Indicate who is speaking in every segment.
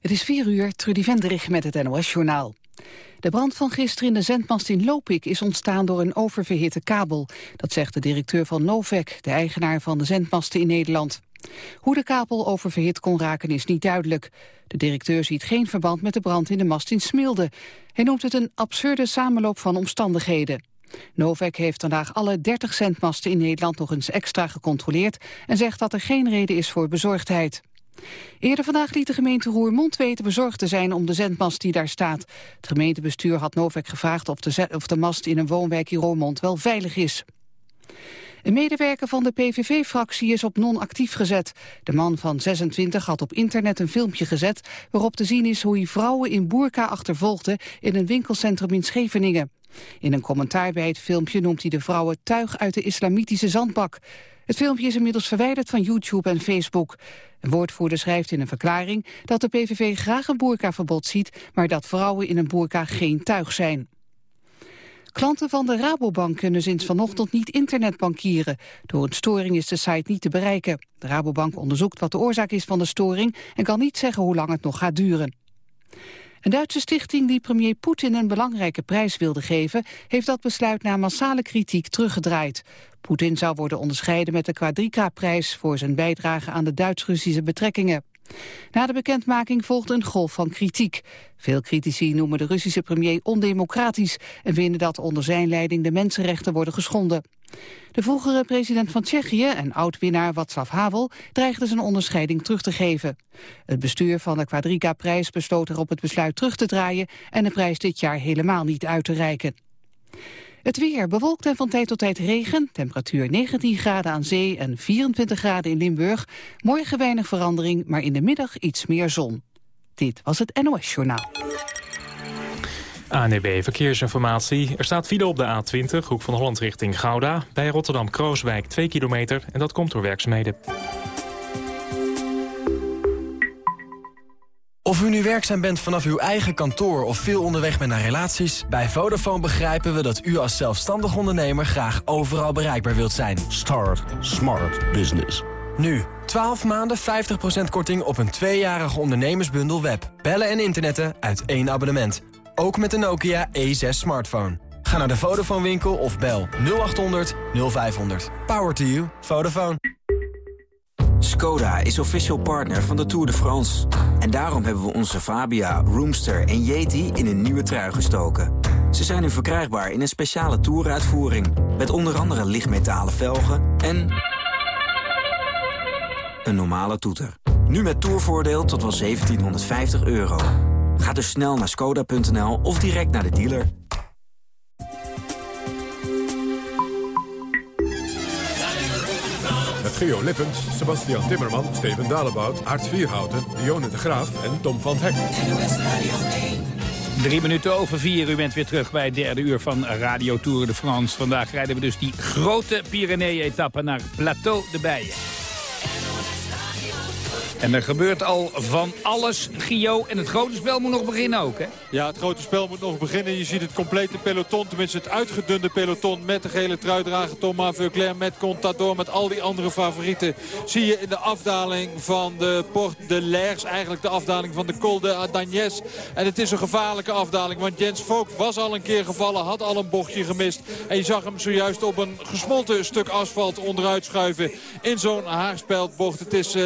Speaker 1: Het is 4 uur, Trudy Vendrich met het NOS-journaal. De brand van gisteren in de zendmast in Lopik is ontstaan door een oververhitte kabel. Dat zegt de directeur van Novec, de eigenaar van de zendmasten in Nederland. Hoe de kabel oververhit kon raken is niet duidelijk. De directeur ziet geen verband met de brand in de mast in Smilde. Hij noemt het een absurde samenloop van omstandigheden. Novec heeft vandaag alle 30 zendmasten in Nederland nog eens extra gecontroleerd... en zegt dat er geen reden is voor bezorgdheid. Eerder vandaag liet de gemeente Roermond weten bezorgd te zijn om de zendmast die daar staat. Het gemeentebestuur had Novek gevraagd of de, of de mast in een woonwijk in Roermond wel veilig is. Een medewerker van de PVV-fractie is op non-actief gezet. De man van 26 had op internet een filmpje gezet... waarop te zien is hoe hij vrouwen in boerka achtervolgde... in een winkelcentrum in Scheveningen. In een commentaar bij het filmpje noemt hij de vrouwen tuig uit de islamitische zandbak. Het filmpje is inmiddels verwijderd van YouTube en Facebook. Een woordvoerder schrijft in een verklaring dat de PVV graag een boerkaverbod ziet... maar dat vrouwen in een boerka geen tuig zijn. Klanten van de Rabobank kunnen sinds vanochtend niet internetbankieren. Door een storing is de site niet te bereiken. De Rabobank onderzoekt wat de oorzaak is van de storing... en kan niet zeggen hoe lang het nog gaat duren. Een Duitse stichting die premier Poetin een belangrijke prijs wilde geven... heeft dat besluit na massale kritiek teruggedraaid. Poetin zou worden onderscheiden met de Quadriga-prijs... voor zijn bijdrage aan de Duits-Russische betrekkingen. Na de bekendmaking volgde een golf van kritiek. Veel critici noemen de Russische premier ondemocratisch... en vinden dat onder zijn leiding de mensenrechten worden geschonden. De vroegere president van Tsjechië en oud-winnaar Václav Havel... dreigde zijn onderscheiding terug te geven. Het bestuur van de Quadriga-prijs besloot erop het besluit terug te draaien... en de prijs dit jaar helemaal niet uit te reiken. Het weer bewolkt en van tijd tot tijd regen. Temperatuur 19 graden aan zee en 24 graden in Limburg. Morgen weinig verandering, maar in de middag iets meer zon. Dit was het NOS Journaal.
Speaker 2: ANEB Verkeersinformatie. Er staat file op de A20, hoek van Holland richting Gouda. Bij Rotterdam-Krooswijk 2 kilometer en dat komt door werkzaamheden.
Speaker 3: Of u nu werkzaam bent vanaf uw eigen kantoor of veel onderweg bent naar relaties... bij Vodafone begrijpen we dat u als zelfstandig ondernemer graag overal bereikbaar wilt zijn.
Speaker 4: Start Smart Business.
Speaker 3: Nu, 12 maanden 50% korting op een tweejarige ondernemersbundel web. Bellen en internetten uit één abonnement. Ook met de Nokia E6 smartphone. Ga naar de Vodafone winkel of bel 0800 0500. Power to you. Vodafone.
Speaker 5: Skoda is official partner van de Tour de France. En daarom hebben we onze Fabia, Roomster en Yeti in een nieuwe trui gestoken. Ze zijn nu verkrijgbaar in een speciale Touruitvoering... met onder andere lichtmetalen velgen en... een normale toeter. Nu met tourvoordeel tot wel 1750 euro. Ga dus snel naar skoda.nl of direct naar de dealer.
Speaker 6: Met Geo Lippens, Sebastian Timmerman, Steven Dalebout, Aart Vierhouten, Dionne de Graaf en Tom van Hek.
Speaker 7: Drie minuten over vier, u bent weer terug bij het derde uur van Radio Tour de France. Vandaag rijden we dus die grote Pyrenee-etappe naar Plateau de Bijen. En er gebeurt al van alles, Gio. En het grote spel moet nog beginnen ook, hè?
Speaker 8: Ja, het grote spel moet nog beginnen. Je ziet het complete peloton, tenminste het uitgedunde peloton... met de gele truidrager Thomas Veuclair, met Contador... met al die andere favorieten. Zie je in de afdaling van de Port de Lers... eigenlijk de afdaling van de Col de Adagnes. En het is een gevaarlijke afdaling, want Jens Vogt was al een keer gevallen... had al een bochtje gemist. En je zag hem zojuist op een gesmolten stuk asfalt onderuit schuiven... in zo'n haarspeldbocht. Het is uh,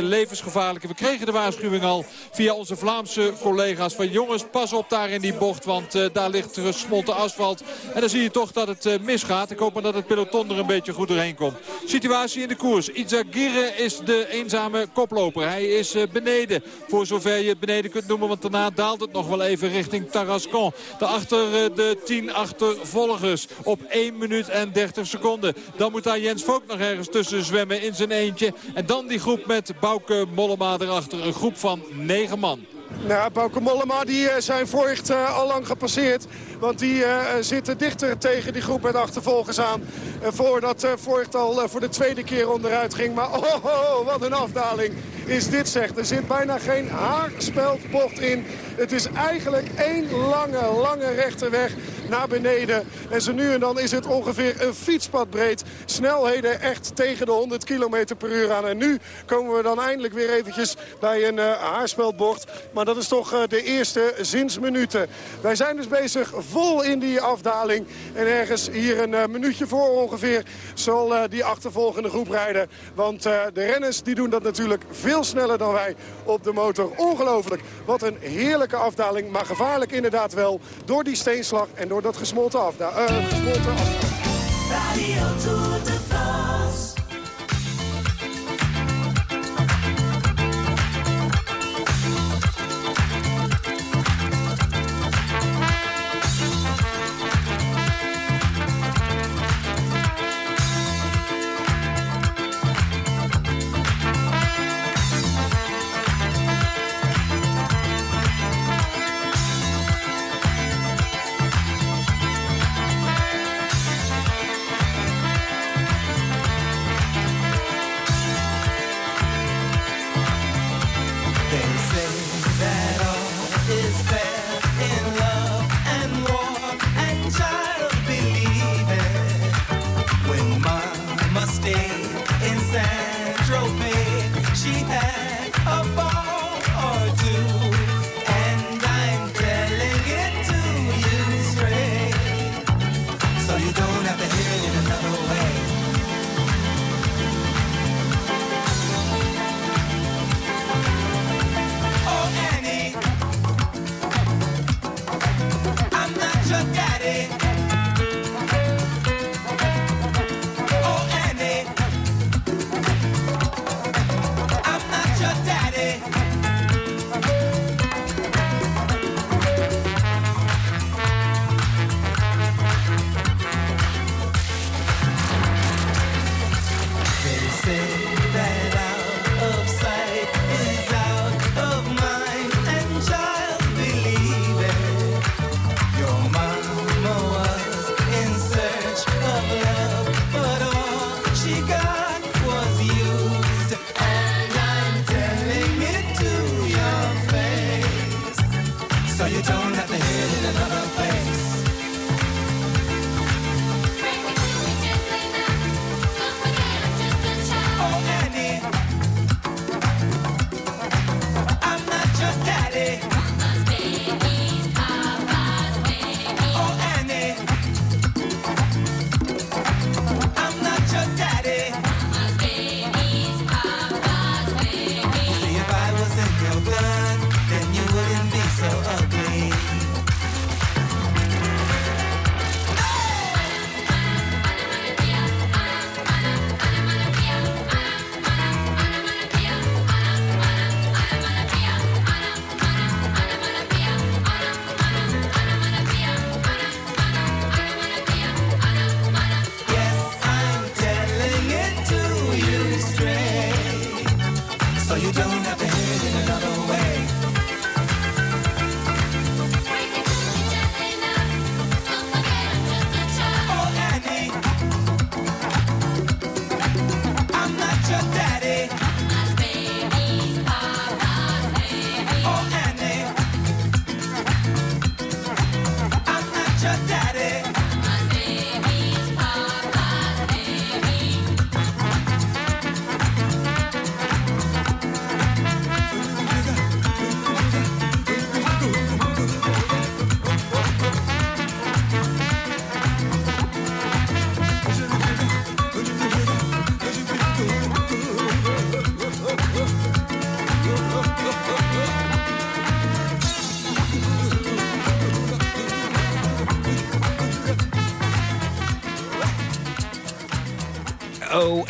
Speaker 8: we kregen de waarschuwing al via onze Vlaamse collega's. Van jongens, pas op daar in die bocht. Want uh, daar ligt gesmolten asfalt. En dan zie je toch dat het uh, misgaat. Ik hoop maar dat het peloton er een beetje goed doorheen komt. Situatie in de koers. Izagirre is de eenzame koploper. Hij is uh, beneden. Voor zover je het beneden kunt noemen. Want daarna daalt het nog wel even richting Tarascon. Daarachter de 10 achtervolgers. Op 1 minuut en 30 seconden. Dan moet daar Jens Vogt nog ergens tussen zwemmen in zijn eentje. En dan die groep met Bouke Mollema erachter. Een groep van negen man.
Speaker 9: Nou, Bouke Mollema die uh, zijn voort uh, al lang gepasseerd. Want die uh, zitten dichter tegen die groep met achtervolgers aan. voordat Voigt al voor de tweede keer onderuit ging. Maar oh, oh, oh, wat een afdaling is dit zegt. Er zit bijna geen haarspeldbocht in. Het is eigenlijk één lange, lange rechterweg naar beneden. En zo nu en dan is het ongeveer een fietspad breed. Snelheden echt tegen de 100 km per uur aan. En nu komen we dan eindelijk weer eventjes bij een uh.
Speaker 10: Maar dat is toch de eerste zinsminuten. Wij zijn dus bezig vol in die afdaling. En ergens hier een minuutje voor ongeveer zal die achtervolgende groep rijden. Want de renners die doen dat natuurlijk veel sneller dan wij op de motor. Ongelooflijk. Wat een heerlijke afdaling. Maar gevaarlijk inderdaad wel. Door die steenslag en door dat gesmolten, afda uh, gesmolten afdaling. Radio de.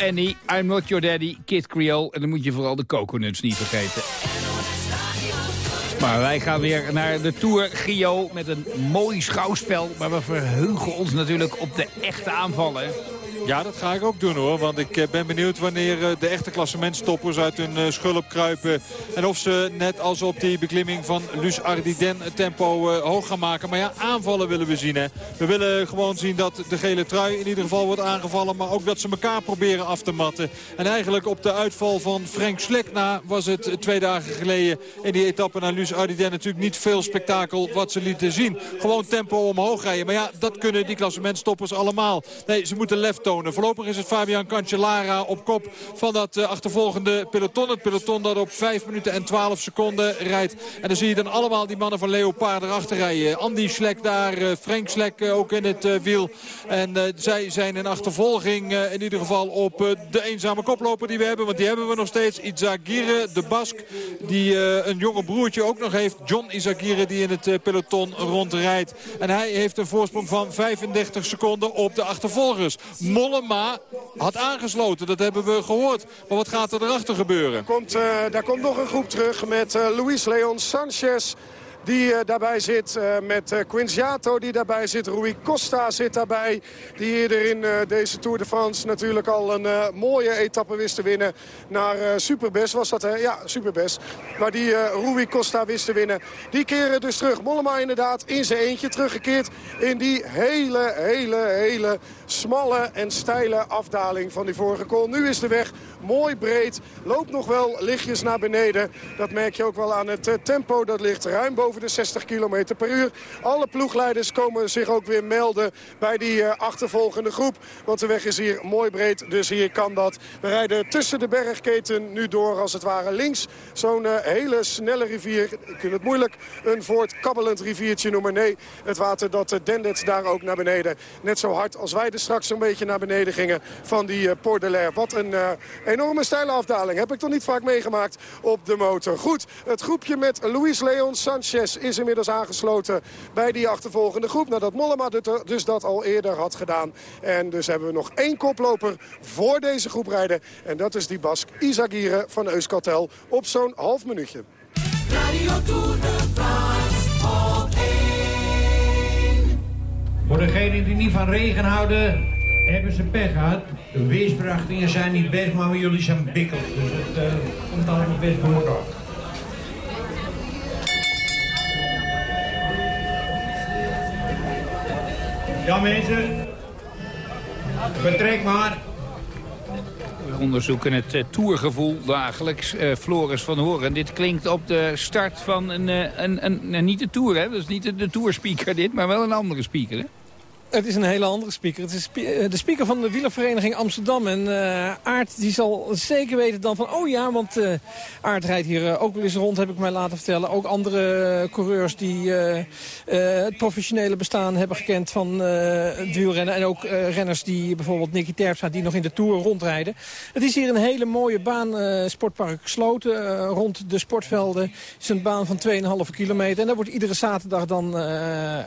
Speaker 7: Annie, I'm Not Your Daddy, Kid Creole. En dan moet je vooral de coconuts niet vergeten. Maar wij gaan weer naar de Tour Gio met een mooi schouwspel. Maar we verheugen ons natuurlijk op de echte aanvallen.
Speaker 8: Ja, dat ga ik ook doen hoor. Want ik eh, ben benieuwd wanneer eh, de echte klassementstoppers uit hun eh, schulp kruipen. En of ze net als op die beklimming van Luz Ardiden het tempo hoog gaan maken. Maar ja, aanvallen willen we zien hè. We willen gewoon zien dat de gele trui in ieder geval wordt aangevallen. Maar ook dat ze elkaar proberen af te matten. En eigenlijk op de uitval van Frank Slek na was het twee dagen geleden in die etappe naar Luz Ardiden natuurlijk niet veel spektakel wat ze lieten zien. Gewoon tempo omhoog rijden. Maar ja, dat kunnen die klassementstoppers allemaal. Nee, ze moeten lef tonen. Voorlopig is het Fabian Cancellara op kop van dat achtervolgende peloton. Het peloton dat op 5 minuten en 12 seconden rijdt. En dan zie je dan allemaal die mannen van Leopard erachter rijden. Andy Schlek daar, Frank Schlek ook in het wiel. En zij zijn in achtervolging in ieder geval op de eenzame koploper die we hebben. Want die hebben we nog steeds. Izagirre, de Bask, die een jonge broertje ook nog heeft. John Izagirre die in het peloton rondrijdt. En hij heeft een voorsprong van 35 seconden op de achtervolgers. Mollema had aangesloten, dat hebben we gehoord. Maar wat gaat er erachter gebeuren?
Speaker 9: Komt, uh, daar komt nog een groep terug met uh, Luis Leon Sanchez die uh, daarbij zit. Uh, met uh, Quinziato die daarbij zit. Rui Costa zit daarbij. Die eerder in deze Tour de France natuurlijk al een mooie etappe wist te winnen. Naar Superbest was dat, hè? Ja, Superbest. Maar die Rui Costa wist te winnen. Die keren dus terug. Mollema inderdaad in zijn eentje teruggekeerd. In die hele, hele, hele smalle en steile afdaling van die vorige call. Nu is de weg mooi breed. Loopt nog wel lichtjes naar beneden. Dat merk je ook wel aan het tempo. Dat ligt ruim boven de 60 km per uur. Alle ploegleiders komen zich ook weer melden bij die uh, achtervolgende groep. Want de weg is hier mooi breed, dus hier kan dat. We rijden tussen de bergketen nu door als het ware links. Zo'n uh, hele snelle rivier. Ik het moeilijk een voortkabbelend riviertje noemen. Nee, het water dat uh, dendert daar ook naar beneden. Net zo hard als wij er straks een beetje naar beneden gingen van die Port de Lair. Wat een enorme steile afdaling. Heb ik toch niet vaak meegemaakt op de motor. Goed, het groepje met Luis Leon Sanchez is inmiddels aangesloten bij die achtervolgende groep. Nadat Mollema dus dat al eerder had gedaan. En dus hebben we nog één koploper voor deze groep rijden. En dat is die Bask Isagire van Euskaltel op zo'n half minuutje. Radio Tour de
Speaker 11: Voor degenen die niet van regen houden, hebben ze pech gehad. De weersverwachtingen zijn niet best, maar jullie zijn bikkels. Dus het uh, komt allemaal best voor elkaar. Ja mensen, vertrek maar.
Speaker 7: We onderzoeken het uh, tourgevoel dagelijks. Uh, Floris van Horen, dit klinkt op de start van een, uh, een, een, een, niet de tour, hè? Dat is niet de, de tourspeaker dit, maar wel een andere speaker, hè?
Speaker 12: Het is een hele andere speaker. Het is eh, de speaker van de wielervereniging Amsterdam. En uh, Aard die zal zeker weten dan van... oh ja, want uh, Aard rijdt hier ook wel eens rond, heb ik mij laten vertellen. Ook andere coureurs die het professionele bestaan hebben gekend van het wielrennen. En ook renners die bijvoorbeeld Nicky Terpstra die nog in de Tour rondrijden. Het is hier een hele mooie baan, sportpark gesloten. rond de sportvelden het is een baan van 2,5 kilometer. En daar wordt iedere zaterdag dan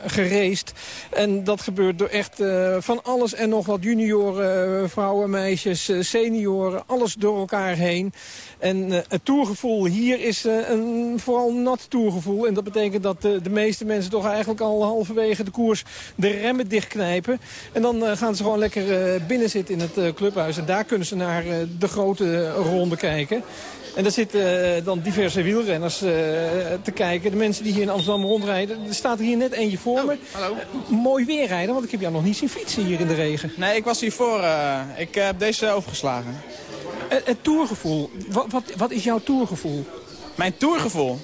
Speaker 12: gereest. En dat gebeurt door echt uh, van alles en nog wat junioren, uh, vrouwen, meisjes, uh, senioren, alles door elkaar heen. En het toergevoel hier is een vooral nat toergevoel. En dat betekent dat de meeste mensen toch eigenlijk al halverwege de koers de remmen dichtknijpen. En dan gaan ze gewoon lekker binnen zitten in het clubhuis. En daar kunnen ze naar de grote ronde kijken. En daar zitten dan diverse wielrenners te kijken. De mensen die hier in Amsterdam rondrijden. Er staat er hier net eentje voor
Speaker 13: oh,
Speaker 12: me.
Speaker 13: Hallo.
Speaker 12: Mooi weer rijden, want ik heb jou nog niet zien fietsen hier in de regen.
Speaker 13: Nee, ik was hiervoor. Uh, ik heb deze overgeslagen.
Speaker 12: het tourgevoel. Wat, wat, wat, is jouw tourgevoel?
Speaker 13: Mijn tourgevoel?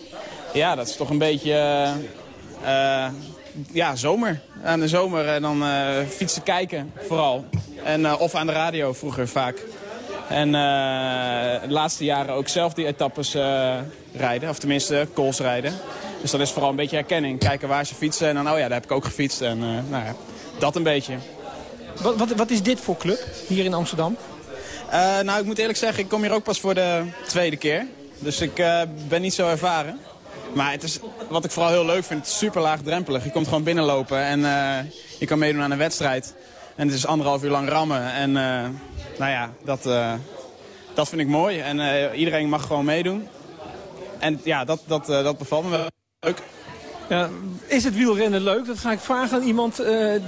Speaker 13: Ja, dat is toch een beetje... ja, zomer. Aan de zomer en dan fietsen kijken, vooral. En, of aan de radio vroeger vaak. En uh, de laatste jaren ook zelf die etappes uh, rijden. Of tenminste, calls rijden. Dus dat is vooral een beetje herkenning. Kijken waar ze fietsen. En dan, oh ja, daar heb ik ook gefietst. En uh, nou ja, dat een beetje.
Speaker 12: Wat, wat, wat is dit voor club hier in Amsterdam?
Speaker 13: nou, ik moet eerlijk zeggen, ik kom hier ook pas voor de tweede keer. Dus ik ben niet zo ervaren. Maar het is, wat ik vooral heel leuk vind, super laagdrempelig. Je komt gewoon binnenlopen en je kan meedoen aan een wedstrijd. En het is anderhalf uur lang rammen. En nou ja, dat, dat vind ik mooi. En iedereen mag gewoon meedoen. En ja, dat, dat, dat bevalt me wel leuk.
Speaker 12: Ja, is het wielrennen leuk? Dat ga ik vragen aan iemand.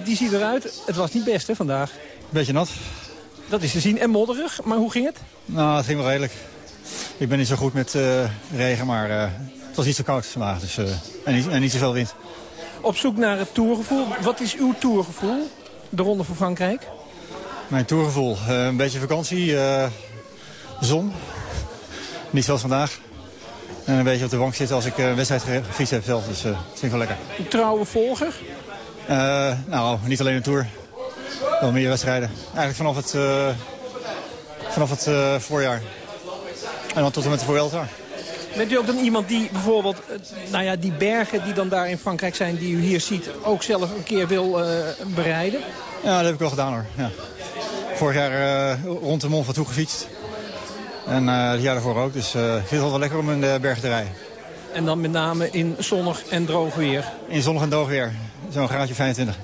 Speaker 12: die ziet eruit. Het was niet best hè, vandaag.
Speaker 14: Beetje nat.
Speaker 12: Dat is te zien. En modderig. Maar hoe ging het?
Speaker 14: Nou, het ging wel redelijk. Ik ben niet zo goed met regen, maar het was niet zo koud vandaag. Dus, en, niet, en niet zoveel wind.
Speaker 12: Op zoek naar het tourgevoel. Wat is uw tourgevoel? De Ronde van Frankrijk?
Speaker 14: Mijn toergevoel. Uh, een beetje vakantie, uh, zon. Niet zoals vandaag. En een beetje op de bank zitten als ik een wedstrijd gefietst heb zelf. Dus uh, dat vind ik wel lekker.
Speaker 12: Een trouwe volger?
Speaker 14: nou, niet alleen de Tour. Wel meer wedstrijden. Eigenlijk vanaf het, vanaf het voorjaar. En dan tot en met de Vuelta.
Speaker 12: Bent u ook dan iemand die bijvoorbeeld, nou ja, die bergen die dan daar in Frankrijk zijn, die u hier ziet, ook zelf een keer wil uh, bereiden?
Speaker 14: Ja, dat heb ik wel gedaan hoor. Ja. Vorig jaar rond de Mont Ventoux gefietst. En het jaar daarvoor ook. Dus ik vind het wel lekker om in de bergen te rijden.
Speaker 12: En dan met name in zonnig en droog weer?
Speaker 14: In zonnig en droog weer. Zo'n graadje 25.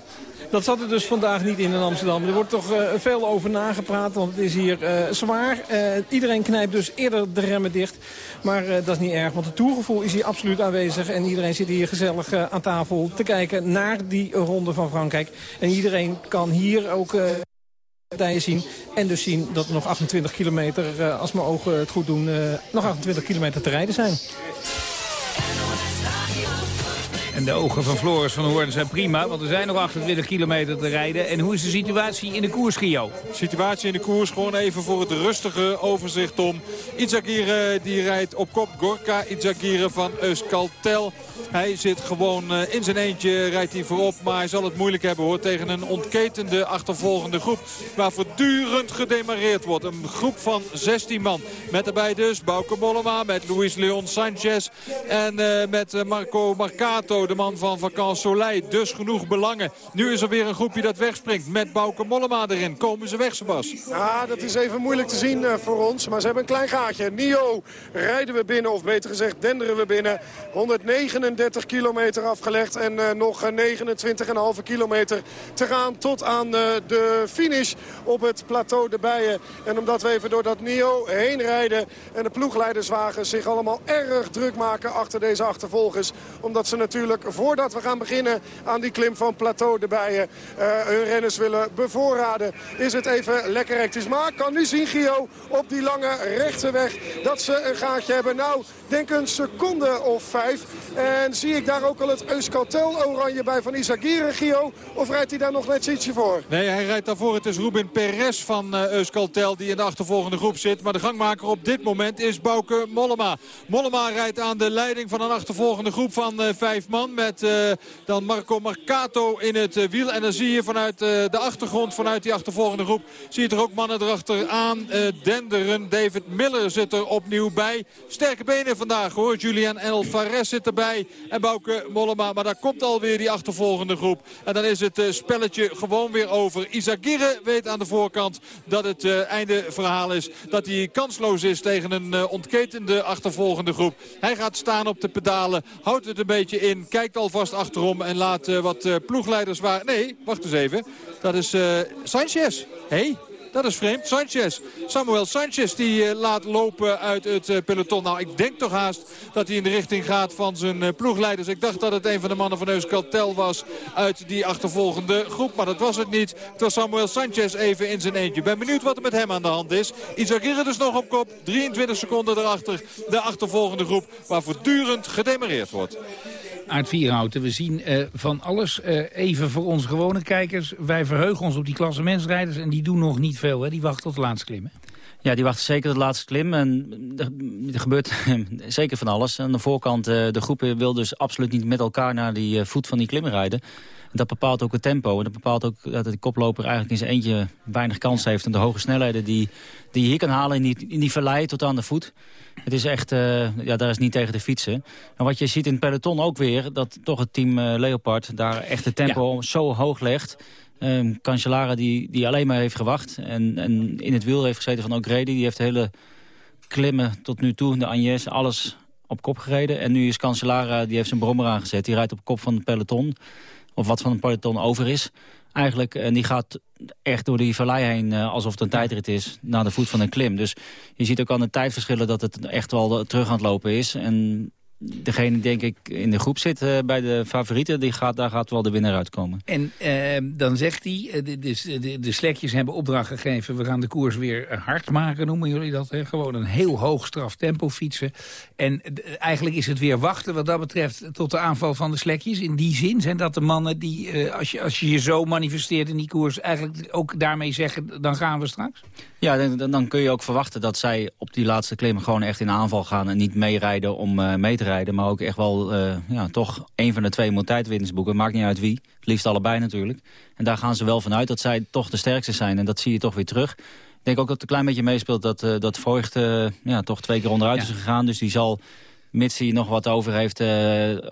Speaker 12: Dat zat er dus vandaag niet in in Amsterdam. Er wordt toch uh, veel over nagepraat, want het is hier uh, zwaar. Uh, iedereen knijpt dus eerder de remmen dicht. Maar dat is niet erg, want het toergevoel is hier absoluut aanwezig. En iedereen zit hier gezellig aan tafel te kijken naar die ronde van Frankrijk. En iedereen kan hier ook partijen zien. En dus zien dat er nog 28 kilometer, als mijn ogen het goed doen, nog 28 kilometer te rijden zijn.
Speaker 7: En de ogen van Floris van Hoorn zijn prima, want er zijn nog 28 kilometer te rijden. En hoe is de situatie in de koers, Gio?
Speaker 8: Situatie in de koers, gewoon even voor het rustige overzicht om. Itzagire die rijdt op kop, Gorka Itzagire van Euskaltel. Hij zit gewoon eh, in zijn eentje, rijdt hij voorop. Maar hij zal het moeilijk hebben hoor tegen een ontketende achtervolgende groep. Waar voortdurend gedemareerd wordt. Een groep van 16 man. Met daarbij dus Bauke Mollema, met Luis Leon Sanchez. En uh, met Marco Marcato, de man van Vacan Soleil. Dus genoeg belangen. Nu is er weer een groepje dat wegspringt. Met Bauke Mollema erin. Komen ze weg, Sebas?
Speaker 9: Ja, dat is even moeilijk te zien voor ons. Maar ze hebben een klein gaatje. Nio rijden we binnen, of beter gezegd denderen we binnen. 139 30 kilometer afgelegd. En uh, nog 29,5 kilometer te gaan tot aan uh, de finish op het plateau de Bijen. En omdat we even door dat NIO heen rijden en de ploegleiderswagens zich allemaal erg druk maken achter deze achtervolgers. Omdat ze natuurlijk voordat we gaan beginnen aan die klim van plateau de Bijen hun renners willen bevoorraden. Is het even lekker hectisch. Maar kan nu zien, Gio, op die lange rechte weg dat ze een gaatje hebben. Nou, denk een seconde of vijf. En zie ik daar ook al het Euskaltel oranje bij van Isagire, Gio? Of rijdt hij daar nog net ietsje voor?
Speaker 8: Nee, hij rijdt daarvoor. Het is Ruben Perez van uh, Euskaltel die in de achtervolgende groep zit. Maar de gangmaker op dit moment is Bouke Mollema. Mollema rijdt aan de leiding van een achtervolgende groep van uh, vijf man. Met uh, dan Marco Marcato in het wiel. En dan zie je vanuit de achtergrond, vanuit die achtervolgende groep... zie je er ook mannen erachteraan denderen. David Miller zit er opnieuw bij. Sterke benen vandaag hoor. Julian Alvarez zit erbij. En Bouke Mollema. Maar daar komt alweer die achtervolgende groep. En dan is het uh, spelletje gewoon weer over. Isagire weet aan de voorkant dat het uh, einde verhaal is. Dat hij kansloos is tegen een uh, ontketende achtervolgende groep. Hij gaat staan op de pedalen. Houdt het een beetje in. Kijkt alvast achterom. En laat wat ploegleiders waar... Nee, wacht eens even. Dat is Sanchez. Hé, hey, dat is vreemd. Sanchez. Samuel Sanchez die uh, laat lopen uit het uh, peloton. Nou, ik denk toch haast dat hij in de richting gaat van zijn uh, ploegleiders. Ik dacht dat het een van de mannen van Euskaltel was uit die achtervolgende groep. Maar dat was het niet. Het was Samuel Sanchez even in zijn eentje. Ben benieuwd wat er met hem aan de hand is. Izagirre dus nog op kop. 23 seconden erachter. De achtervolgende groep waar voortdurend gedemareerd wordt.
Speaker 7: Aard Vierhouten, we zien uh, van alles. Uh, even voor onze gewone kijkers. Wij verheugen ons op die klasse mensrijders en die doen nog niet veel. Hè? Die wachten tot de laatste klim.
Speaker 15: Ja, die wachten zeker tot de laatste klim. En er, gebeurt zeker van alles. Aan de voorkant, uh, de groepen wil dus absoluut niet met elkaar naar die voet van die klim rijden. Dat bepaalt ook het tempo. En dat bepaalt ook dat de koploper eigenlijk in zijn eentje weinig kans heeft. En de hoge snelheden die, die je hier kan halen in die, in die vallei tot aan de voet. Het is echt, uh, ja, daar is niet tegen de fietsen. En wat je ziet in het peloton ook weer, dat toch het team uh, Leopard daar echt het tempo ja. zo hoog legt. Um, Cancellara die, die alleen maar heeft gewacht. En, en in het wiel heeft gezeten van O'Grady. Die heeft de hele klimmen tot nu toe, de Agnes, alles op kop gereden. En nu is Cancellara, die heeft zijn brommer aangezet. Die rijdt op kop van het peloton. Of wat van het peloton over is. Eigenlijk, en die gaat echt door die vallei heen, uh, alsof het een tijdrit is, naar de voet van een klim. Dus je ziet ook aan de tijdverschillen dat het echt wel terug aan het lopen is. En degene denk ik in de groep zit uh, bij de favorieten, die gaat, daar gaat wel de winnaar uitkomen.
Speaker 7: En uh, dan zegt hij, uh, de, de, de, slekjes hebben opdracht gegeven, we gaan de koers weer hard maken, noemen jullie dat. Hè? Gewoon een heel hoog straf tempo fietsen. En eigenlijk is het weer wachten wat dat betreft tot de aanval van de slekjes. In die zin zijn dat de mannen die, als, je, als je je zo manifesteert in die koers, eigenlijk ook daarmee zeggen, dan gaan we straks?
Speaker 15: Ja, dan, dan kun je ook verwachten dat zij op die laatste klim gewoon echt in aanval gaan en niet meerijden om mee te rijden Maar ook echt wel ja, toch een van de twee moet tijdwinners boeken. Maakt niet uit wie. Het liefst allebei natuurlijk. En daar gaan ze wel vanuit dat zij toch de sterkste zijn. En dat zie je toch weer terug. Ik denk ook dat het een klein beetje meespeelt dat, uh, dat Voigt ja, toch twee keer onderuit is gegaan. Dus die zal mits hij nog wat over heeft, uh,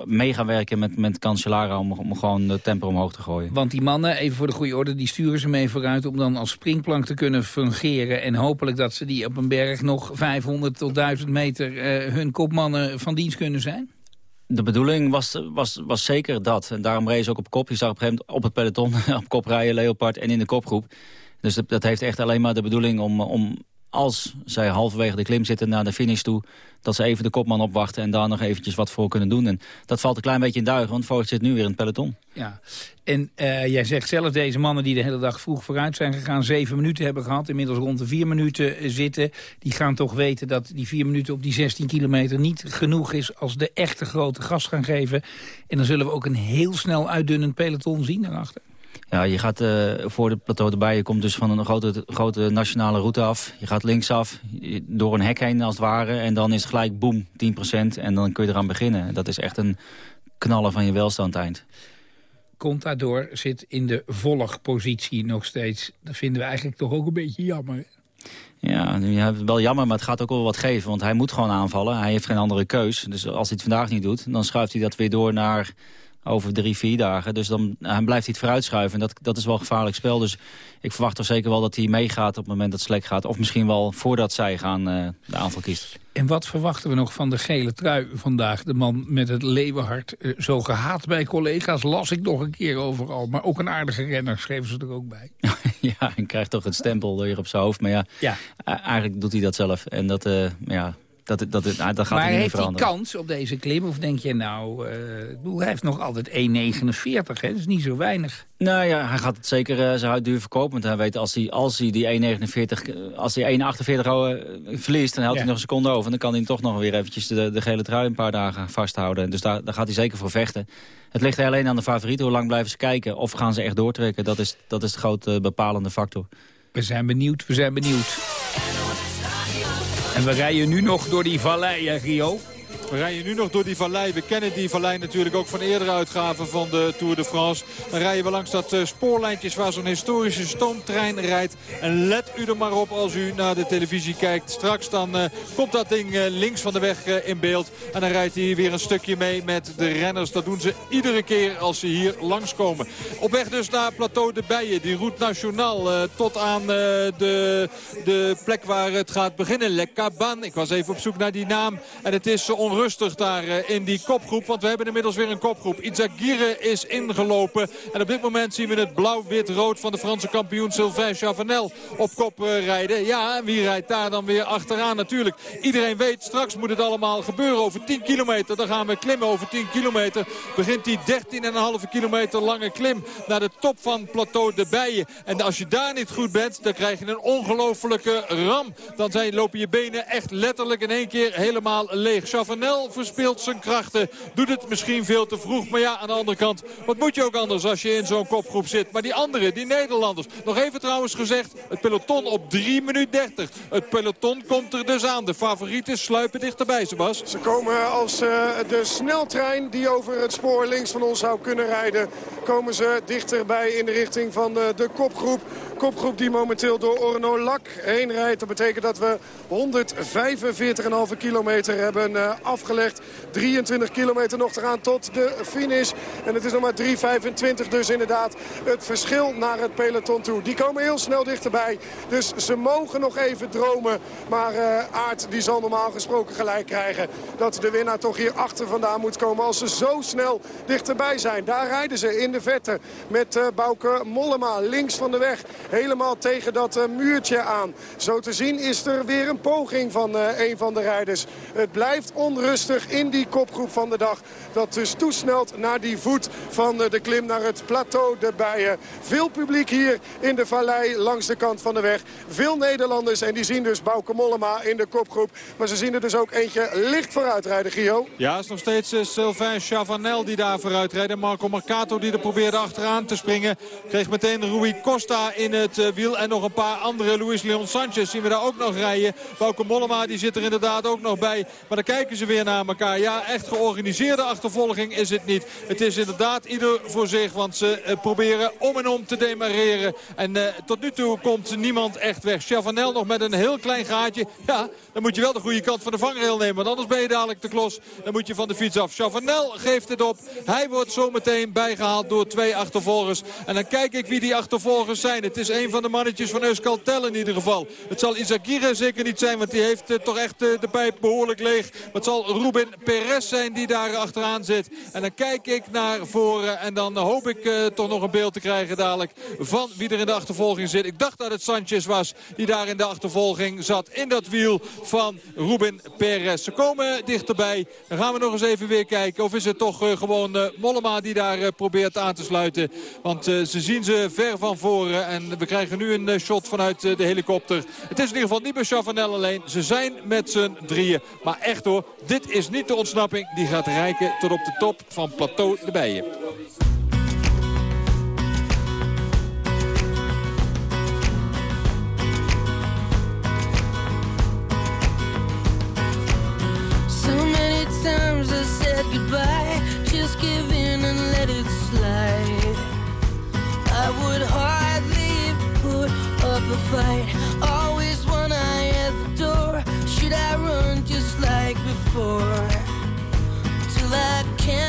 Speaker 15: mee gaan werken met, met Cancellara om, om gewoon de tempo omhoog te gooien.
Speaker 7: Want die mannen, even voor de goede orde, die sturen ze mee vooruit om dan als springplank te kunnen fungeren. En hopelijk dat ze die op een berg nog 500 tot 1000 meter uh, hun kopmannen van dienst kunnen zijn?
Speaker 15: De bedoeling was, was, was zeker dat. En daarom reed ze ook op kop. Je zag op een op het peloton op kop rijden, Leopard en in de kopgroep. Dus dat, dat heeft echt alleen maar de bedoeling om, om als zij halverwege de klim zitten naar de finish toe... dat ze even de kopman opwachten en daar nog eventjes wat voor kunnen doen. En dat valt een klein beetje in duigen, want Voigt zit nu weer in het peloton.
Speaker 7: Ja, en uh, jij zegt zelf, deze mannen die de hele dag vroeg vooruit zijn gegaan... zeven minuten hebben gehad, inmiddels rond de vier minuten eh, zitten... die gaan toch weten dat die vier minuten op die 16 kilometer niet genoeg is... als de echte grote gas gaan geven. En dan zullen we ook een heel snel uitdunnend peloton zien daarachter.
Speaker 15: Ja, je gaat uh, voor het plateau erbij. Je komt dus van een grote, grote nationale route af. Je gaat linksaf, door een hek heen als het ware. En dan is het gelijk boem, 10%. En dan kun je eraan beginnen. Dat is echt een knallen van je welstand eind.
Speaker 7: Contador zit in de volgpositie nog steeds. Dat vinden we eigenlijk toch ook een beetje jammer.
Speaker 15: Ja, ja, wel jammer, maar het gaat ook wel wat geven. Want hij moet gewoon aanvallen. Hij heeft geen andere keus. Dus als hij het vandaag niet doet, dan schuift hij dat weer door naar over drie, vier dagen. Dus dan hij blijft hij het vooruitschuiven. En dat, dat is wel een gevaarlijk spel. Dus ik verwacht toch zeker wel dat hij meegaat op het moment dat Slek gaat. Of misschien wel voordat zij gaan uh, de aanval kiest.
Speaker 7: En wat verwachten we nog van de gele trui vandaag? De man met het leeuwenhart. Uh, zo gehaat bij collega's las ik nog een keer overal. Maar ook een aardige renner schreven ze er ook bij.
Speaker 15: ja, en krijgt toch het stempel hier op zijn hoofd. Maar ja, ja. eigenlijk doet hij dat zelf. En dat, ja, dat, dat, dat, dat gaat
Speaker 7: maar
Speaker 15: niet
Speaker 7: heeft
Speaker 15: hij
Speaker 7: kans op deze klim? Of denk je nou, uh, hij heeft nog altijd 1,49, dat is niet zo weinig.
Speaker 15: Nou ja, hij gaat het zeker uh, zijn huid duur verkopen. Want hij weet als hij, als hij die 1,49, als hij 1,48 uh, verliest, dan houdt ja. hij nog een seconde over. En dan kan hij toch nog weer eventjes de, de gele trui een paar dagen vasthouden. Dus daar, daar gaat hij zeker voor vechten. Het ligt alleen aan de favorieten. Hoe lang blijven ze kijken? Of gaan ze echt doortrekken? Dat is, dat is de grote bepalende factor.
Speaker 7: We zijn benieuwd, we zijn benieuwd. En we rijden nu nog door die vallei, hè, Rio.
Speaker 8: We rijden nu nog door die vallei. We kennen die vallei natuurlijk ook van eerdere uitgaven van de Tour de France. Dan rijden we langs dat uh, spoorlijntjes waar zo'n historische stoomtrein rijdt. En let u er maar op als u naar de televisie kijkt. Straks dan uh, komt dat ding uh, links van de weg in beeld. En dan rijdt hij weer een stukje mee met de renners. Dat doen ze iedere keer als ze hier langskomen. Op weg dus naar Plateau de Bijen. Die route nationaal tot aan de, de plek waar het gaat beginnen. Le Caban. Ik was even op zoek naar die naam. En het is onrustig rustig daar eh, in die kopgroep. Want we hebben inmiddels weer een kopgroep. Izagirre is ingelopen. En op dit moment zien we het blauw-wit-rood van de Franse kampioen Sylvain Chavanel op kop eh, rijden. Ja, wie rijdt daar dan weer achteraan natuurlijk. Iedereen weet, straks moet het allemaal gebeuren over 10 kilometer. Dan gaan we klimmen over 10 kilometer. Begint die 13,5 kilometer lange klim naar de top van Plateau de Bijen. En als je daar niet goed bent, dan krijg je een ongelofelijke ram. Dan zijn, lopen je benen echt letterlijk in één keer helemaal leeg. Chavanel verspeelt zijn krachten. Doet het misschien veel te vroeg. Maar ja, aan de andere kant, wat moet je ook anders als je in zo'n kopgroep zit. Maar die anderen, die Nederlanders. Nog even trouwens gezegd, het peloton op 3 minuten 30. Het peloton komt er dus aan. De favorieten sluipen dichterbij, Sebas.
Speaker 9: Ze komen als uh, de sneltrein die over het spoor links van ons zou kunnen rijden. Komen ze dichterbij in de richting van de, de kopgroep kopgroep die momenteel door Orno Lak heen rijdt. Dat betekent dat we 145,5 kilometer hebben uh, afgelegd. 23 kilometer nog te gaan tot de finish. En het is nog maar 3,25 dus inderdaad het verschil naar het peloton toe. Die komen heel snel dichterbij. Dus ze mogen nog even dromen. Maar uh, Aert die zal normaal gesproken gelijk krijgen. Dat de winnaar toch hier achter vandaan moet komen als ze zo snel dichterbij zijn. Daar rijden ze in de vette met uh, Bouke Mollema links van de weg helemaal tegen dat uh, muurtje aan. Zo te zien is er weer een poging van uh, een van de rijders. Het blijft onrustig in die kopgroep van de dag. Dat dus toesnelt naar die voet van uh, de klim naar het plateau de Bijen. Veel publiek hier in de vallei langs de kant van de weg. Veel Nederlanders en die zien dus Bauke Mollema in de kopgroep. Maar ze zien er dus ook eentje licht vooruit rijden, Gio.
Speaker 8: Ja, het is nog steeds Sylvain Chavanel die daar vooruit rijdt. En Marco Mercato die er probeerde achteraan te springen. Kreeg meteen Rui Costa in het eh, wiel. En nog een paar andere. Luis Leon Sanchez zien we daar ook nog rijden. Bauke Mollema die zit er inderdaad ook nog bij. Maar dan kijken ze weer naar elkaar. Ja, echt georganiseerde achtervolging is het niet. Het is inderdaad ieder voor zich. Want ze proberen om en om te demareren. En tot nu toe komt niemand echt weg. Chavanel nog met een heel klein gaatje. Ja, dan moet je wel de goede kant van de vangrail nemen. Want anders ben je dadelijk te klos. Dan moet je van de fiets af. Chavanel geeft het op. Hij wordt zometeen bijgehaald door twee achtervolgers. En dan kijk ik wie die achtervolgers zijn. Het is een van de mannetjes van Euskaltel in ieder geval. Het zal Isagire zeker niet zijn, want die heeft uh, toch echt uh, de pijp behoorlijk leeg. Maar het zal Ruben Perez zijn die daar achteraan zit. En dan kijk ik naar voren en dan hoop ik uh, toch nog een beeld te krijgen dadelijk van wie er in de achtervolging zit. Ik dacht dat het Sanchez was die daar in de achtervolging zat in dat wiel van Ruben Perez. Ze komen dichterbij. Dan gaan we nog eens even weer kijken. Of is het toch gewoon Mollema die daar probeert aan te sluiten. Want ze zien ze ver van voren. En we krijgen nu een shot vanuit de helikopter. Het is in ieder geval niet bij Chavanel alleen. Ze zijn met z'n drieën. Maar echt hoor, dit is niet de ontsnapping. Die gaat rijken tot op de top van Plateau de Bijen.
Speaker 16: times I said goodbye. Just give in and let it slide. I would hardly up a fight. Always one eye at the door. Should I run just like before? Till I can't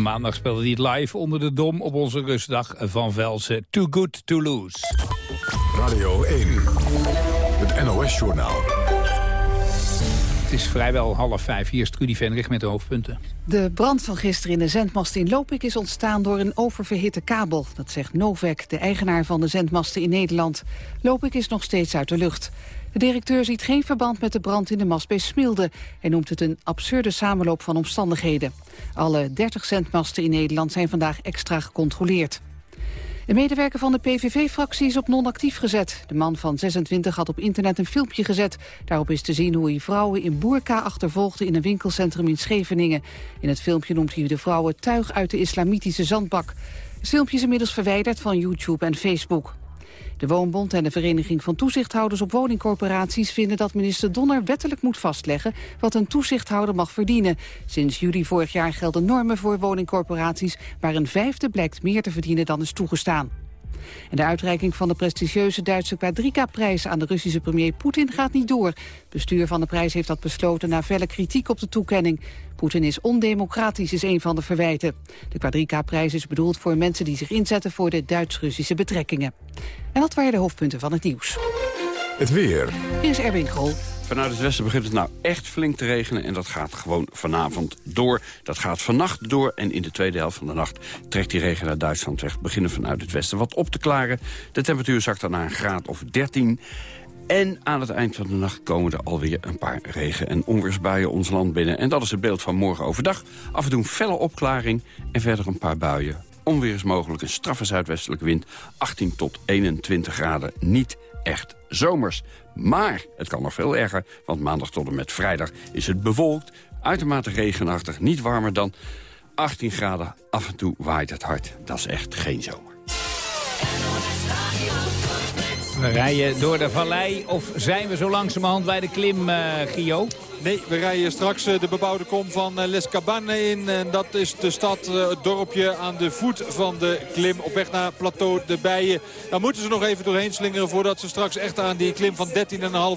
Speaker 7: Afgelopen maandag speelde hij het live onder de dom op onze rustdag van Velsen. Too good to lose.
Speaker 6: Radio 1, het NOS-journaal.
Speaker 7: Het is vrijwel half vijf. Hier is Trudy Venrich met de hoofdpunten.
Speaker 1: De brand van gisteren in de zendmast in Lopik is ontstaan door een oververhitte kabel. Dat zegt Novek, de eigenaar van de zendmasten in Nederland. Lopik is nog steeds uit de lucht. De directeur ziet geen verband met de brand in de mast bij Smilde. Hij noemt het een absurde samenloop van omstandigheden. Alle 30 zendmasten in Nederland zijn vandaag extra gecontroleerd. De medewerker van de PVV-fractie is op non-actief gezet. De man van 26 had op internet een filmpje gezet. Daarop is te zien hoe hij vrouwen in boerka achtervolgde in een winkelcentrum in Scheveningen. In het filmpje noemt hij de vrouwen tuig uit de islamitische zandbak. Het filmpje is inmiddels verwijderd van YouTube en Facebook. De Woonbond en de Vereniging van Toezichthouders op Woningcorporaties vinden dat minister Donner wettelijk moet vastleggen wat een toezichthouder mag verdienen. Sinds juli vorig jaar gelden normen voor woningcorporaties waar een vijfde blijkt meer te verdienen dan is toegestaan. En de uitreiking van de prestigieuze Duitse Quadriga-prijs aan de Russische premier Poetin gaat niet door. Het bestuur van de prijs heeft dat besloten na felle kritiek op de toekenning. Poetin is ondemocratisch, is een van de verwijten. De Quadriga-prijs is bedoeld voor mensen die zich inzetten voor de Duits-Russische betrekkingen. En dat waren de hoofdpunten van het nieuws.
Speaker 6: Het weer.
Speaker 1: Hier is Erwin Krol.
Speaker 17: Vanuit het westen begint het nou echt flink te regenen... en dat gaat gewoon vanavond door. Dat gaat vannacht door en in de tweede helft van de nacht... trekt die regen naar Duitsland weg, beginnen vanuit het westen wat op te klaren. De temperatuur zakt dan naar een graad of 13... En aan het eind van de nacht komen er alweer een paar regen- en onweersbuien ons land binnen. En dat is het beeld van morgen overdag. Af en toe felle opklaring en verder een paar buien. Onweer is mogelijk een straffe zuidwestelijke wind. 18 tot 21 graden. Niet echt zomers. Maar het kan nog veel erger, want maandag tot en met vrijdag is het bewolkt. Uitermate regenachtig, niet warmer dan 18 graden. Af en toe waait het hard. Dat is echt geen zomer.
Speaker 7: We rijden door de vallei of zijn we zo langzamerhand bij de klim, uh, Gio?
Speaker 8: Nee, we rijden straks de bebouwde kom van Les Cabanes in. En dat is de stad, het dorpje aan de voet van de klim op weg naar Plateau de Bijen. Daar moeten ze nog even doorheen slingeren voordat ze straks echt aan die klim van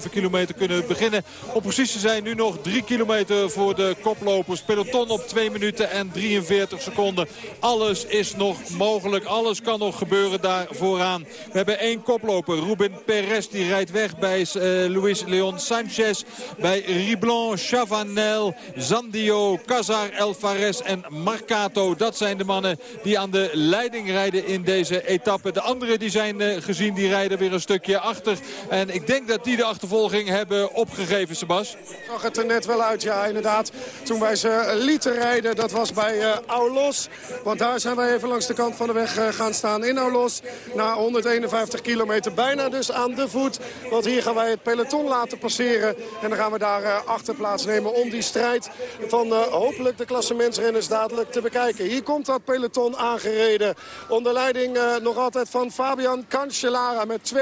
Speaker 8: 13,5 kilometer kunnen beginnen. Om precies te zijn nu nog 3 kilometer voor de koplopers. Peloton op 2 minuten en 43 seconden. Alles is nog mogelijk. Alles kan nog gebeuren daar vooraan. We hebben één koploper. Ruben Perez die rijdt weg bij Luis Leon Sanchez. Bij Riblon. Chavanel, Zandio, Casar, Elfares en Marcato. Dat zijn de mannen die aan de leiding rijden in deze etappe. De anderen die zijn uh, gezien, die rijden weer een stukje achter. En ik denk dat die de achtervolging hebben opgegeven, Sebas.
Speaker 9: Zag het er net wel uit, ja inderdaad. Toen wij ze lieten rijden, dat was bij uh, Aulos. Want daar zijn wij even langs de kant van de weg uh, gaan staan in Aulos. Na 151 kilometer, bijna dus aan de voet. Want hier gaan wij het peloton laten passeren. En dan gaan we daar achter plaats nemen om die strijd van uh, hopelijk de klassementsrenners dadelijk te bekijken. Hier komt dat peloton aangereden. Onder leiding uh, nog altijd van Fabian Cancellara met 2-4.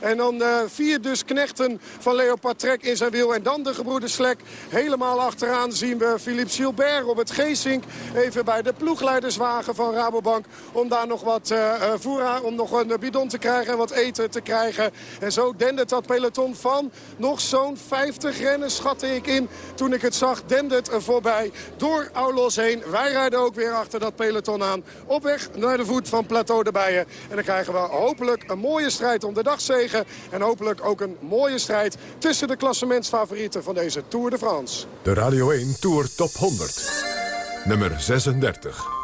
Speaker 9: En dan uh, vier dus knechten van Leopard Trek in zijn wiel. En dan de gebroeders Slek. Helemaal achteraan zien we Philippe Gilbert op het Geesink. Even bij de ploegleiderswagen van Rabobank. Om daar nog wat voer om nog een bidon te krijgen en wat eten te krijgen. En zo dendert dat peloton van nog zo'n 50 renners schatte ik in toen ik het zag. Dende het er voorbij door Aulos heen. Wij rijden ook weer achter dat peloton aan. Op weg naar de voet van Plateau de Bijen. En dan krijgen we hopelijk een mooie strijd om de dagzegen. En hopelijk ook een mooie strijd tussen de klassementsfavorieten van deze Tour de France.
Speaker 6: De Radio 1 Tour Top 100. Nummer 36.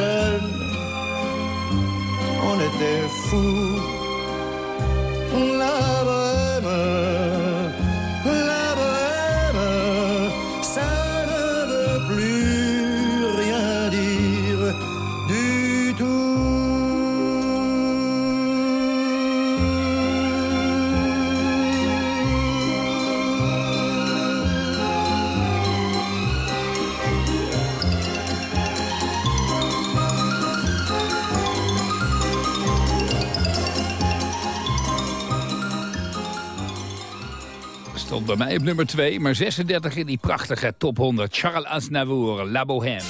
Speaker 18: Jeunes, on était fous.
Speaker 7: Stond bij mij op nummer 2, maar 36 in die prachtige top 100. Charles Aznavour, La Bohème.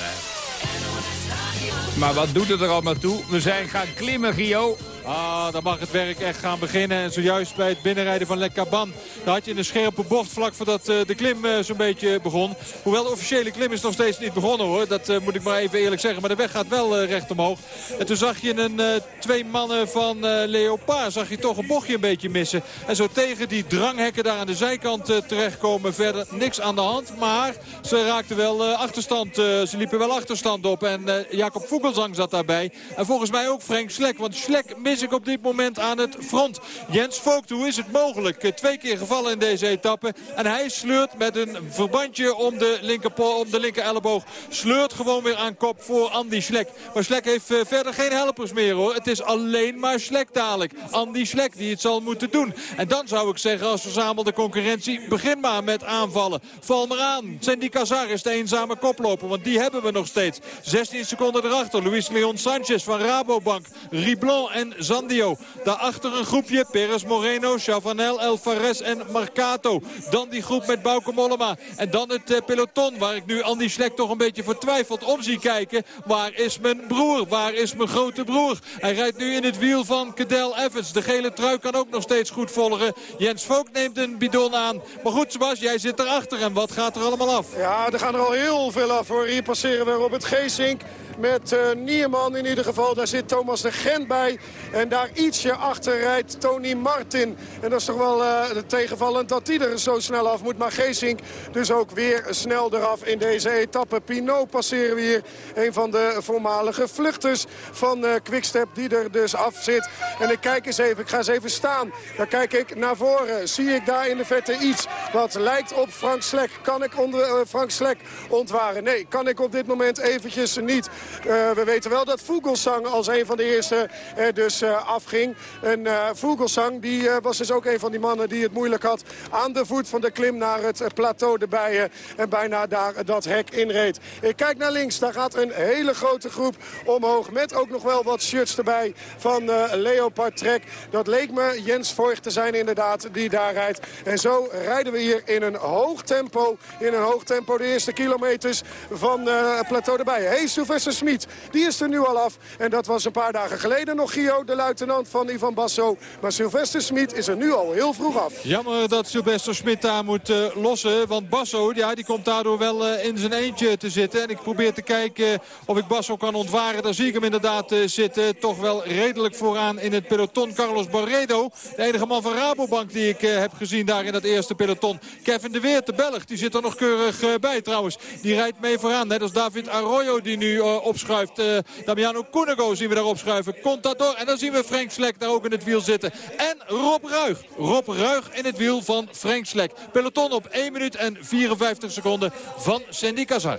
Speaker 7: Maar wat doet het er allemaal toe? We zijn gaan klimmen, Gio.
Speaker 8: Ah, dan mag het werk echt gaan beginnen. En zojuist bij het binnenrijden van Le Caban... daar had je een scherpe bocht vlak voordat uh, de klim uh, zo'n beetje begon. Hoewel de officiële klim is nog steeds niet begonnen hoor. Dat uh, moet ik maar even eerlijk zeggen. Maar de weg gaat wel recht omhoog. En toen zag je een, twee mannen van Leopard... zag je toch een bochtje een beetje missen. En zo tegen die dranghekken daar aan de zijkant terechtkomen. Verder niks aan de hand. Maar ze raakten wel achterstand. ze liepen wel achterstand op. En Jacob Vogelsang zat daarbij. En volgens mij ook Frank Slek. Want Slek mis ik op dit moment aan het front. Jens Vogt, hoe is het mogelijk? Twee keer gevallen in deze etappe. En hij sleurt met een verbandje om de linker, om de linker elleboog. Sleurt gewoon weer aan kop voor Andy Slek. Maar Slek heeft uh, verder geen helpers meer hoor. Het is alleen maar Slek dadelijk. Andy Slek die het zal moeten doen. En dan zou ik zeggen als verzamelde concurrentie. Begin maar met aanvallen. Val maar aan. Sandy Cazar is de eenzame koploper. Want die hebben we nog steeds. 16 seconden erachter. Luis Leon Sanchez van Rabobank. Riblon en Zandio. Daarachter een groepje. Perez Moreno, Chavanel, El Fares en Marcato. Dan die groep met Bauke Mollema. En dan het uh, peloton waar ik nu Andy Schlek toch een beetje vertwijfeld om zie kijken. Waar is mijn broer? Waar is mijn grote broer? Hij rijdt nu in het wiel van Cadel Evans. De gele trui kan ook nog steeds goed volgen. Jens Vogt neemt een bidon aan. Maar goed, Sebas, jij zit erachter. En wat gaat er allemaal af?
Speaker 9: Ja, er gaan er al heel veel af hoor. Hier passeren we Robert Geesink. Met uh, Nierman in ieder geval. Daar zit Thomas de Gent bij. En daar ietsje achter rijdt Tony Martin. En dat is toch wel uh, tegenvallend dat die er zo snel af moet. Maar Geesink dus ook weer snel eraf in deze etappe. Pinot passeren we hier. Een van de voormalige vluchters van uh, Quickstep die er dus af zit. En ik kijk eens even, ik ga eens even staan. Dan kijk ik naar voren. Zie ik daar in de vette iets wat lijkt op Frank Slek. Kan ik onder, Frank Slek ontwaren? Nee, kan ik op dit moment eventjes niet. Uh, we weten wel dat Vogelsang als een van de eerste er dus uh, afging. En uh, Vogelsang die, was dus ook een van die mannen die het moeilijk had... aan de voet van de klim naar het plateau erbij. en bijna daar dat hek inreed. Ik kijk naar links, daar gaat een hele grote groep omhoog. Met ook nog wel wat shirts erbij van Leopard Trek. Dat leek me Jens Voigt te zijn inderdaad die daar rijdt. En zo rijden we hier in een hoog tempo. In een hoog tempo de eerste kilometers van het plateau erbij. Hey, Sylvester Smit, die is er nu al af. En dat was een paar dagen geleden nog Gio, de luitenant van Ivan Basso. Maar Sylvester Smit is er nu al heel vroeg af.
Speaker 8: Jammer dat Sylvester Smit daar moet uh, lossen. Want Basso ja, die komt daardoor wel uh, in zijn eentje te zitten. En ik probeer te kijken of ik Basso kan ontwaren. Daar zie ik hem inderdaad zitten. Toch wel redelijk vooraan in het peloton. Carlos Barredo, de enige man van Rabobank die ik heb gezien daar in dat eerste peloton. Kevin de Weert, de Belg, die zit er nog keurig bij trouwens. Die rijdt mee vooraan. Net als David Arroyo die nu opschuift. Uh, Damiano Cunego zien we daar opschuiven. Contador. En dan zien we Frank Slek daar ook in het wiel zitten. En Rob Ruig. Rob Ruig in het wiel van Frank Slek. Peloton op 1 minuut en 54 seconden van Sandy Kazar.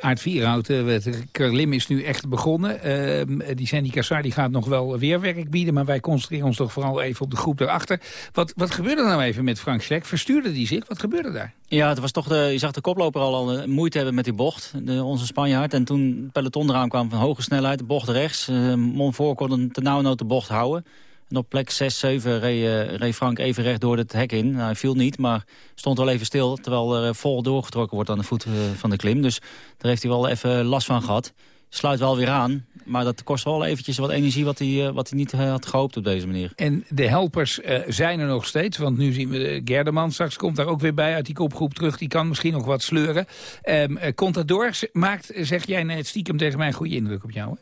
Speaker 7: Aard Vierhout, uh, Kerlim is nu echt begonnen. Uh, die Sandy Kassar die gaat nog wel weer werk bieden... maar wij concentreren ons toch vooral even op de groep daarachter. Wat, wat gebeurde er nou even met Frank Slek? Verstuurde die zich? Wat gebeurde daar?
Speaker 15: Ja, het was toch de, je zag de koploper al, al moeite hebben met die bocht. Onze Spanjaard. En toen het peloton eraan kwam van hoge snelheid, de bocht rechts. Uh, Monfort kon een nauwnood de bocht houden. En op plek 6, 7 reed, uh, reed Frank even recht door het hek in. Nou, hij viel niet, maar stond wel even stil... terwijl er vol doorgetrokken wordt aan de voet uh, van de klim. Dus daar heeft hij wel even last van gehad. Sluit wel weer aan, maar dat kost wel eventjes wat energie... wat hij, wat hij niet had gehoopt op deze manier.
Speaker 7: En de helpers zijn er nog steeds, want nu zien we Gerdeman... straks komt daar ook weer bij uit die kopgroep terug. Die kan misschien nog wat sleuren. Um, Contador maakt, zeg jij net stiekem tegen mij... een goede indruk op jou, hè?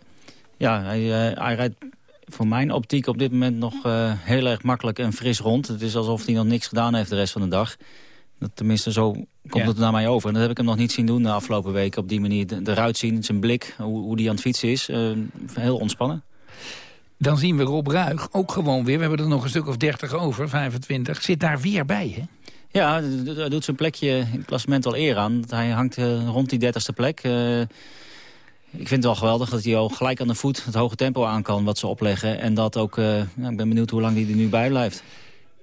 Speaker 15: Ja, hij, hij rijdt voor mijn optiek op dit moment nog uh, heel erg makkelijk en fris rond. Het is alsof hij nog niks gedaan heeft de rest van de dag. Dat, tenminste, zo komt ja. het naar mij over. En dat heb ik hem nog niet zien doen de afgelopen weken. Op die manier eruit zien, zijn blik, hoe, hoe die aan het fietsen is. Uh, heel ontspannen.
Speaker 7: Dan zien we Rob Ruig ook gewoon weer. We hebben er nog een stuk of 30 over, 25. Zit daar weer bij, hè?
Speaker 15: Ja, hij doet zijn plekje in het klassement al eer aan. Hij hangt uh, rond die 30ste plek. Ik vind het wel geweldig dat hij al gelijk aan de voet het hoge tempo aan kan wat ze opleggen. En dat ook, uh, nou, ik ben benieuwd hoe lang hij er nu bij blijft.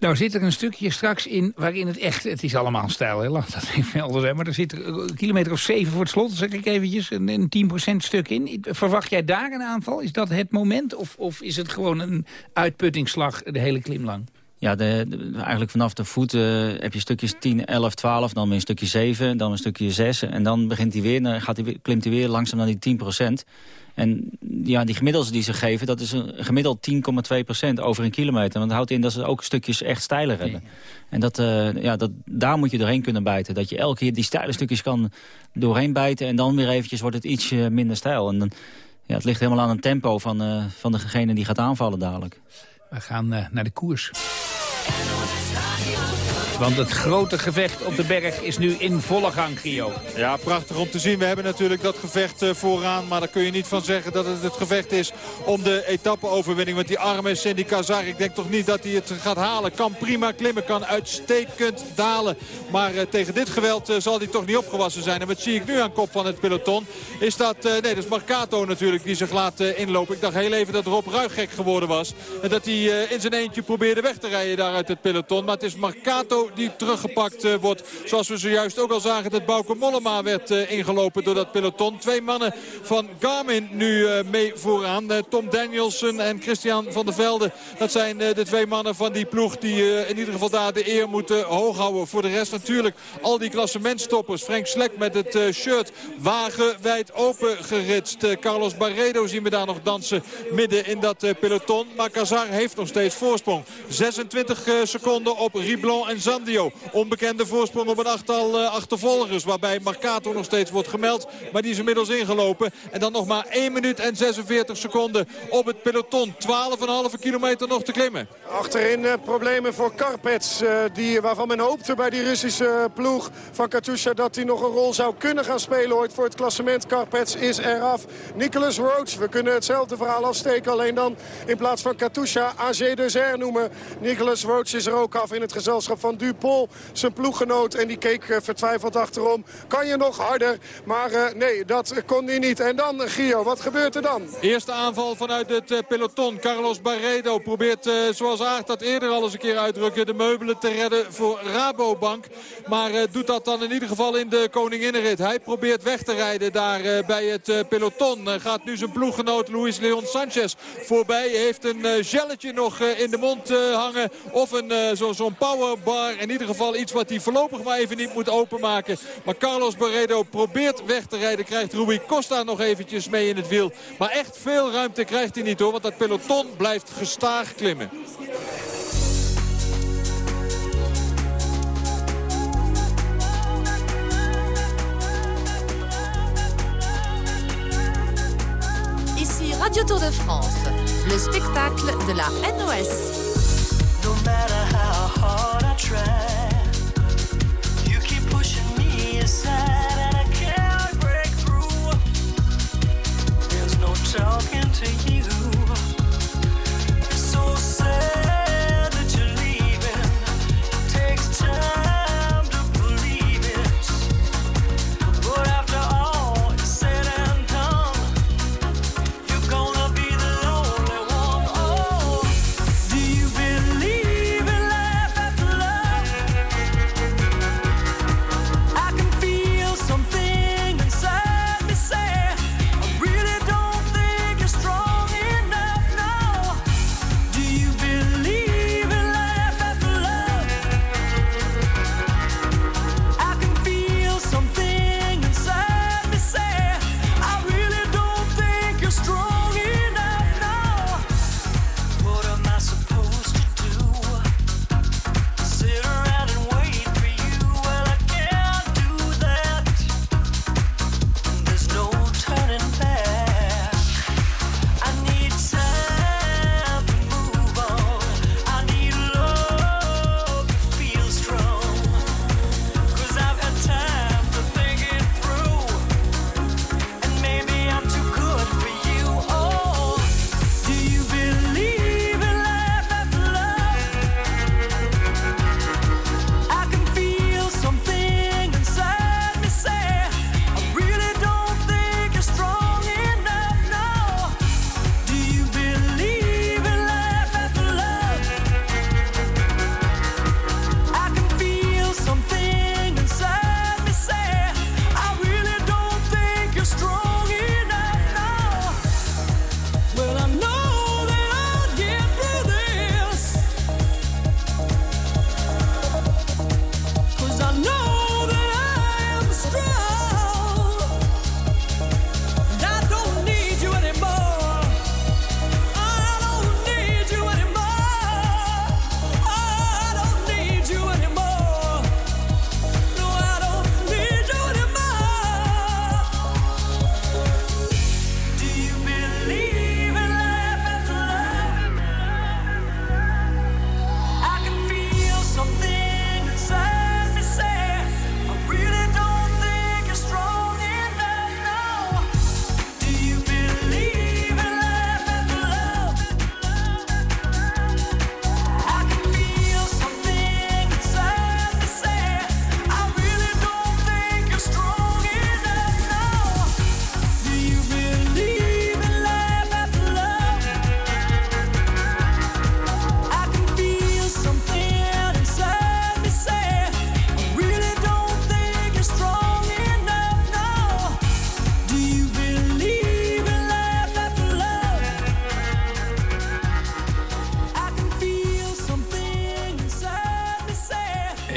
Speaker 7: Nou zit er een stukje straks in waarin het echt, het is allemaal stijl, hè, laat dat even helder zijn. Maar er zit een kilometer of zeven voor het slot, zeg ik eventjes, een, een 10% stuk in. Verwacht jij daar een aanval? Is dat het moment? Of, of is het gewoon een uitputtingsslag de hele klim lang?
Speaker 15: Ja, de, de, eigenlijk vanaf de voet uh, heb je stukjes 10, 11, 12, dan weer een stukje 7, dan een stukje 6. En dan begint hij weer, dan gaat hij, klimt hij weer langzaam naar die 10% En ja, die gemiddels die ze geven, dat is een gemiddeld 10,2% over een kilometer. Want dat houdt in dat ze ook stukjes echt steiler hebben. Nee. En dat, uh, ja, dat, daar moet je doorheen kunnen bijten. Dat je elke keer die steile stukjes kan doorheen bijten... en dan weer eventjes wordt het ietsje minder stijl. En dan, ja, het ligt helemaal aan het tempo van, uh, van degene die gaat aanvallen dadelijk.
Speaker 7: We gaan uh, naar de koers. Want het grote gevecht op de berg is nu in volle gang, Gio.
Speaker 8: Ja, prachtig om te zien. We hebben natuurlijk dat gevecht uh, vooraan. Maar daar kun je niet van zeggen dat het het gevecht is om de etappe-overwinning. Want die arme Cindy Kazar, ik denk toch niet dat hij het gaat halen. Kan prima klimmen, kan uitstekend dalen. Maar uh, tegen dit geweld uh, zal hij toch niet opgewassen zijn. En wat zie ik nu aan kop van het peloton? Is dat, nee, dat is Marcato natuurlijk die zich laat inlopen. Ik dacht heel even dat Rob Ruig gek geworden was. En dat hij in zijn eentje probeerde weg te rijden daar uit het peloton. Maar het is Marcato die teruggepakt uh, wordt. Zoals we zojuist ook al zagen dat Bauke Mollema werd uh, ingelopen door dat peloton. Twee mannen van Garmin nu uh, mee vooraan. Tom Danielson en Christian van der Velde. Dat zijn de twee mannen van die ploeg die in ieder geval daar de eer moeten hoog houden. Voor de rest natuurlijk al die klassementstoppers. Frank Slek met het shirt wagenwijd open geritst. Carlos Barredo zien we daar nog dansen midden in dat peloton. Maar Kazar heeft nog steeds voorsprong. 26 seconden op Riblon en. Onbekende voorsprong op een achttal uh, achtervolgers. Waarbij Marcato nog steeds wordt gemeld. Maar die is inmiddels ingelopen. En dan nog maar 1 minuut en 46 seconden op het peloton. 12,5 kilometer nog te klimmen.
Speaker 9: Achterin uh, problemen voor Karpets. Uh, die, waarvan men hoopte bij die Russische ploeg van Katusha... dat hij nog een rol zou kunnen gaan spelen ooit voor het klassement. Karpets is eraf. Nicholas Roach, we kunnen hetzelfde verhaal afsteken. Alleen dan in plaats van Katusha AG de noemen. Nicholas Roach is er ook af in het gezelschap van Dupol. Zijn ploeggenoot en die keek uh, vertwijfeld achterom. Kan je nog harder? Maar uh, nee, dat kon hij niet. En dan, Gio, wat gebeurt er dan?
Speaker 8: Eerste aanval vanuit het peloton. Carlos Barredo probeert, zoals Aert dat eerder al eens een keer uitdrukken... de meubelen te redden voor Rabobank. Maar doet dat dan in ieder geval in de koninginnenrit. Hij probeert weg te rijden daar bij het peloton. gaat nu zijn ploeggenoot Luis Leon Sanchez voorbij. Heeft een gelletje nog in de mond hangen. Of zo'n zo powerbar. In ieder geval iets wat hij voorlopig maar even niet moet openmaken. Maar Carlos Barredo probeert weg te rijden. Krijgt Rui Costa nog eventjes mee in het wiel. Maar echt veel ruimte krijgt hij niet hoor. Want dat peloton blijft gestaag klimmen.
Speaker 19: Ici Radio Tour de France, le spectacle de la NOS.
Speaker 20: Try,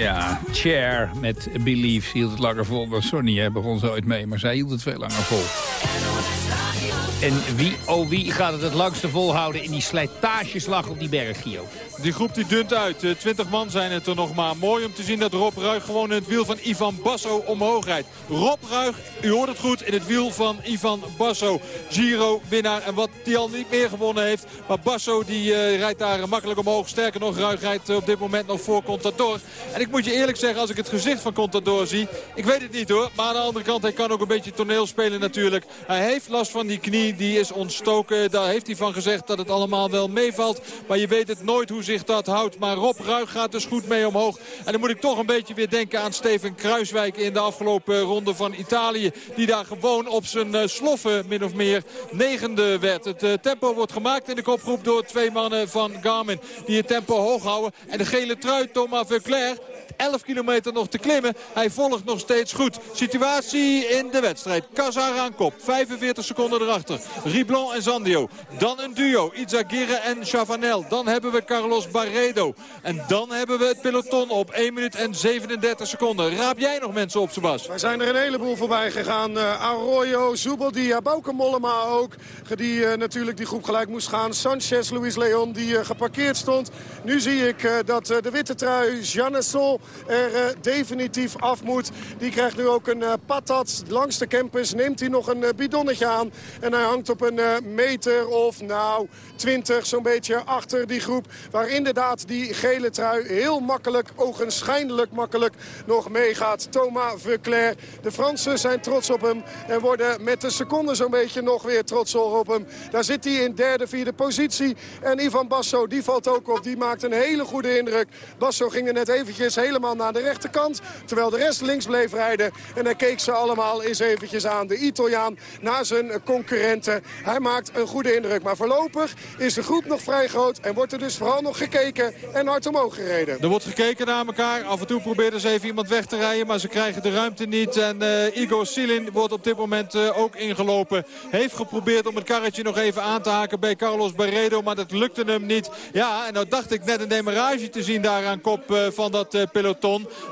Speaker 7: Ja, Cher met Believe hield het langer vol dan Sonny. Begon ze ooit mee, maar zij hield het veel langer vol. En wie, oh wie, gaat het het langste volhouden in die slijtageslag op die berg, Gio?
Speaker 8: Die groep die dunt uit. 20 man zijn het er nog maar. Mooi om te zien dat Rob Ruig gewoon in het wiel van Ivan Basso omhoog rijdt. Rob Ruig, u hoort het goed, in het wiel van Ivan Basso. Giro-winnaar en wat die al niet meer gewonnen heeft. Maar Basso die uh, rijdt daar makkelijk omhoog. Sterker nog, Ruig rijdt op dit moment nog voor Contador. En ik moet je eerlijk zeggen, als ik het gezicht van Contador zie... ik weet het niet hoor, maar aan de andere kant, hij kan ook een beetje toneel spelen natuurlijk. Hij heeft last van die knie, die is ontstoken. Daar heeft hij van gezegd dat het allemaal wel meevalt. Maar je weet het nooit hoe zich dat houdt. Maar Rob Ruig gaat dus goed mee omhoog. En dan moet ik toch een beetje weer denken aan Steven Kruiswijk in de afgelopen ronde van Italië. Die daar gewoon op zijn uh, sloffen min of meer negende werd. Het uh, tempo wordt gemaakt in de kopgroep door twee mannen van Garmin. Die het tempo hoog houden. En de gele trui Thomas Verclair 11 kilometer nog te klimmen. Hij volgt nog steeds goed. Situatie in de wedstrijd. Kazar aan kop. 45 seconden erachter. Riblon en Zandio. Dan een duo. Izagirre en Chavanel. Dan hebben we Carlos Barredo. En dan hebben we het peloton op 1 minuut en 37 seconden. Raap jij nog mensen op, Sebas?
Speaker 9: Wij zijn er een heleboel voorbij gegaan. Uh, Arroyo, Zubeldia, Bauke Mollema ook. Die uh, natuurlijk die groep gelijk moest gaan. Sanchez, Luis Leon die uh, geparkeerd stond. Nu zie ik dat de witte trui Janesol er definitief af moet. Die krijgt nu ook een patat langs de campus. Neemt hij nog een bidonnetje aan. En hij hangt op een meter of nou 20 zo'n beetje achter die groep. Waar inderdaad die gele trui heel makkelijk, ogenschijnlijk makkelijk nog meegaat. Thomas Verclair. De Fransen zijn trots op hem en worden met de seconde zo'n beetje nog weer trots op hem. Daar zit hij in derde, vierde positie. En Ivan Basso, die valt ook op. Die maakt een hele goede indruk. Basso ging er net eventjes helemaal naar de rechterkant. Terwijl de rest links bleef rijden. En hij keek ze allemaal eens eventjes aan. De Italiaan naar zijn concurrenten. Hij maakt een goede indruk. Maar voorlopig is de groep nog vrij groot. En wordt er dus vooral nog gekeken en hard omhoog gereden.
Speaker 8: Er wordt gekeken naar elkaar. Af en toe probeert ze even iemand weg te rijden. Maar ze krijgen de ruimte niet. En uh, Igor Silin wordt op dit moment uh, ook ingelopen. Heeft geprobeerd om het karretje nog even aan te haken bij Carlos Barredo. Maar dat lukte hem niet. Ja, en nou dacht ik net een demarage te zien daar aan kop uh, van dat peloton.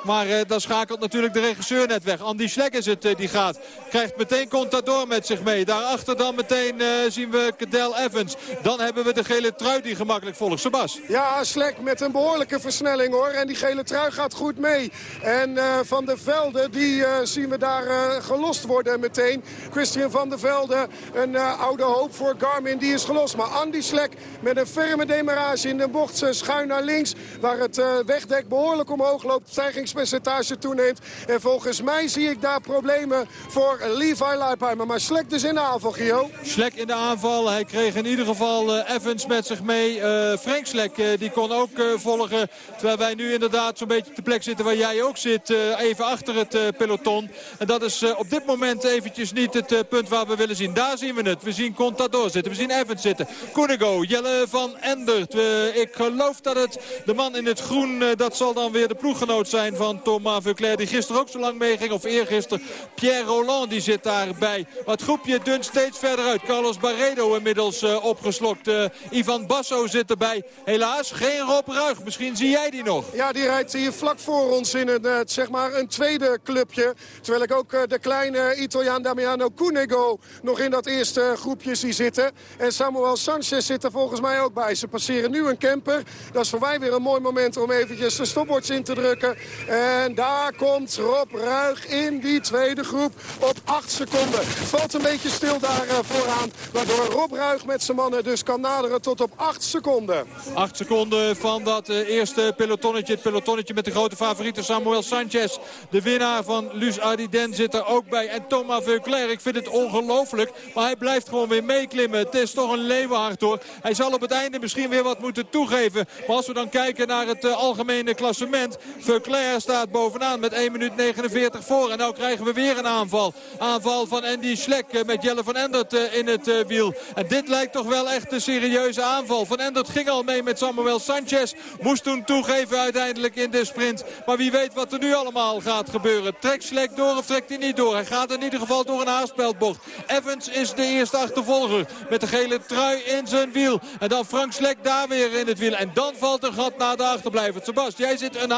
Speaker 8: Maar dan schakelt natuurlijk de regisseur net weg. Andy Schlek is het die gaat. Krijgt meteen Contador met zich mee. Daarachter dan meteen zien we Cadel Evans. Dan hebben we de gele trui die gemakkelijk volgt. Sebas.
Speaker 9: Ja, Slek met een behoorlijke versnelling hoor. En die gele trui gaat goed mee. En uh, Van der Velde, die uh, zien we daar uh, gelost worden meteen. Christian Van der Velde, een oude hoop voor Garmin, die is gelost. Maar Andy Slek met een ferme demarage in de bocht schuin naar links. Waar het wegdek behoorlijk omhoog loopt. Stijgingspercentage toeneemt. En volgens mij zie ik daar problemen voor Levi Leipheimer. Maar Slek dus in de aanval, Gio.
Speaker 8: Slek in de aanval. Hij kreeg in ieder geval Evans met zich mee. Frank Slek die kon ook uh, volgen. Terwijl wij nu inderdaad zo'n beetje op de plek zitten waar jij ook zit. Uh, even achter het uh, peloton. En dat is op dit moment eventjes niet het punt waar we willen zien. Daar zien we het. We zien Contador zitten. We zien Evans zitten. Koenigo, Jelle van Endert. ik geloof dat het de man in het groen, dat zal dan weer de ploeggenoot zijn van Thomas Vuclair. Die gisteren ook zo lang meeging. Of eergisteren. Pierre Roland die zit daarbij. Het groepje dunt steeds verder uit. Carlos Barredo inmiddels opgeslokt. Ivan Basso zit erbij. Helaas geen Rob Ruig. Misschien zie jij die nog.
Speaker 9: Ja, die rijdt hier vlak voor ons in een, zeg maar een tweede clubje. Terwijl ik ook de kleine Italiaan Damiano Cunego nog in dat eerste groepje zie zitten. En Samuel Sanchez zit er volgens mij ook bij. Ze passeren nu een camper. Dat is voor mij weer een mooi moment om eventjes de stopwatch in te drukken. En daar komt Rob Ruig in die tweede groep op 8 seconden. Valt een beetje stil daar vooraan. Waardoor Rob Ruig met zijn mannen dus kan naderen tot op 8 seconden.
Speaker 8: 8 seconden van dat uh, eerste pelotonnetje. Het pelotonnetje met de grote favorieten Samuel Sanchez. De winnaar van Luz Ardiden zit er ook bij. En Thomas Veuclair, ik vind het ongelooflijk. Maar hij blijft gewoon weer meeklimmen. Het is toch een leeuwenhard hoor. Hij zal op het einde misschien weer wat moeten toegeven. Maar als we dan kijken naar het uh, algemene klassement. Veuclair staat bovenaan met 1 minuut 49 voor. En nou krijgen we weer een aanval. Aanval van Andy Schlek uh, met Jelle van Endert in het wiel. En dit lijkt toch wel echt een serieuze aanval. Van Endert ging al mee met Samuel Sanchez. Moest toen toegeven uiteindelijk in de sprint. Maar wie weet wat er nu allemaal gaat gebeuren. Trekt Slek door of trekt hij niet door? Hij gaat in ieder geval door een haarspeldbocht. Evans is de eerste achtervolger. Met de gele trui in zijn wiel. En dan Frank Slek daar weer in het wiel. En dan valt een gat naar de achterblijver. Sebast, jij zit een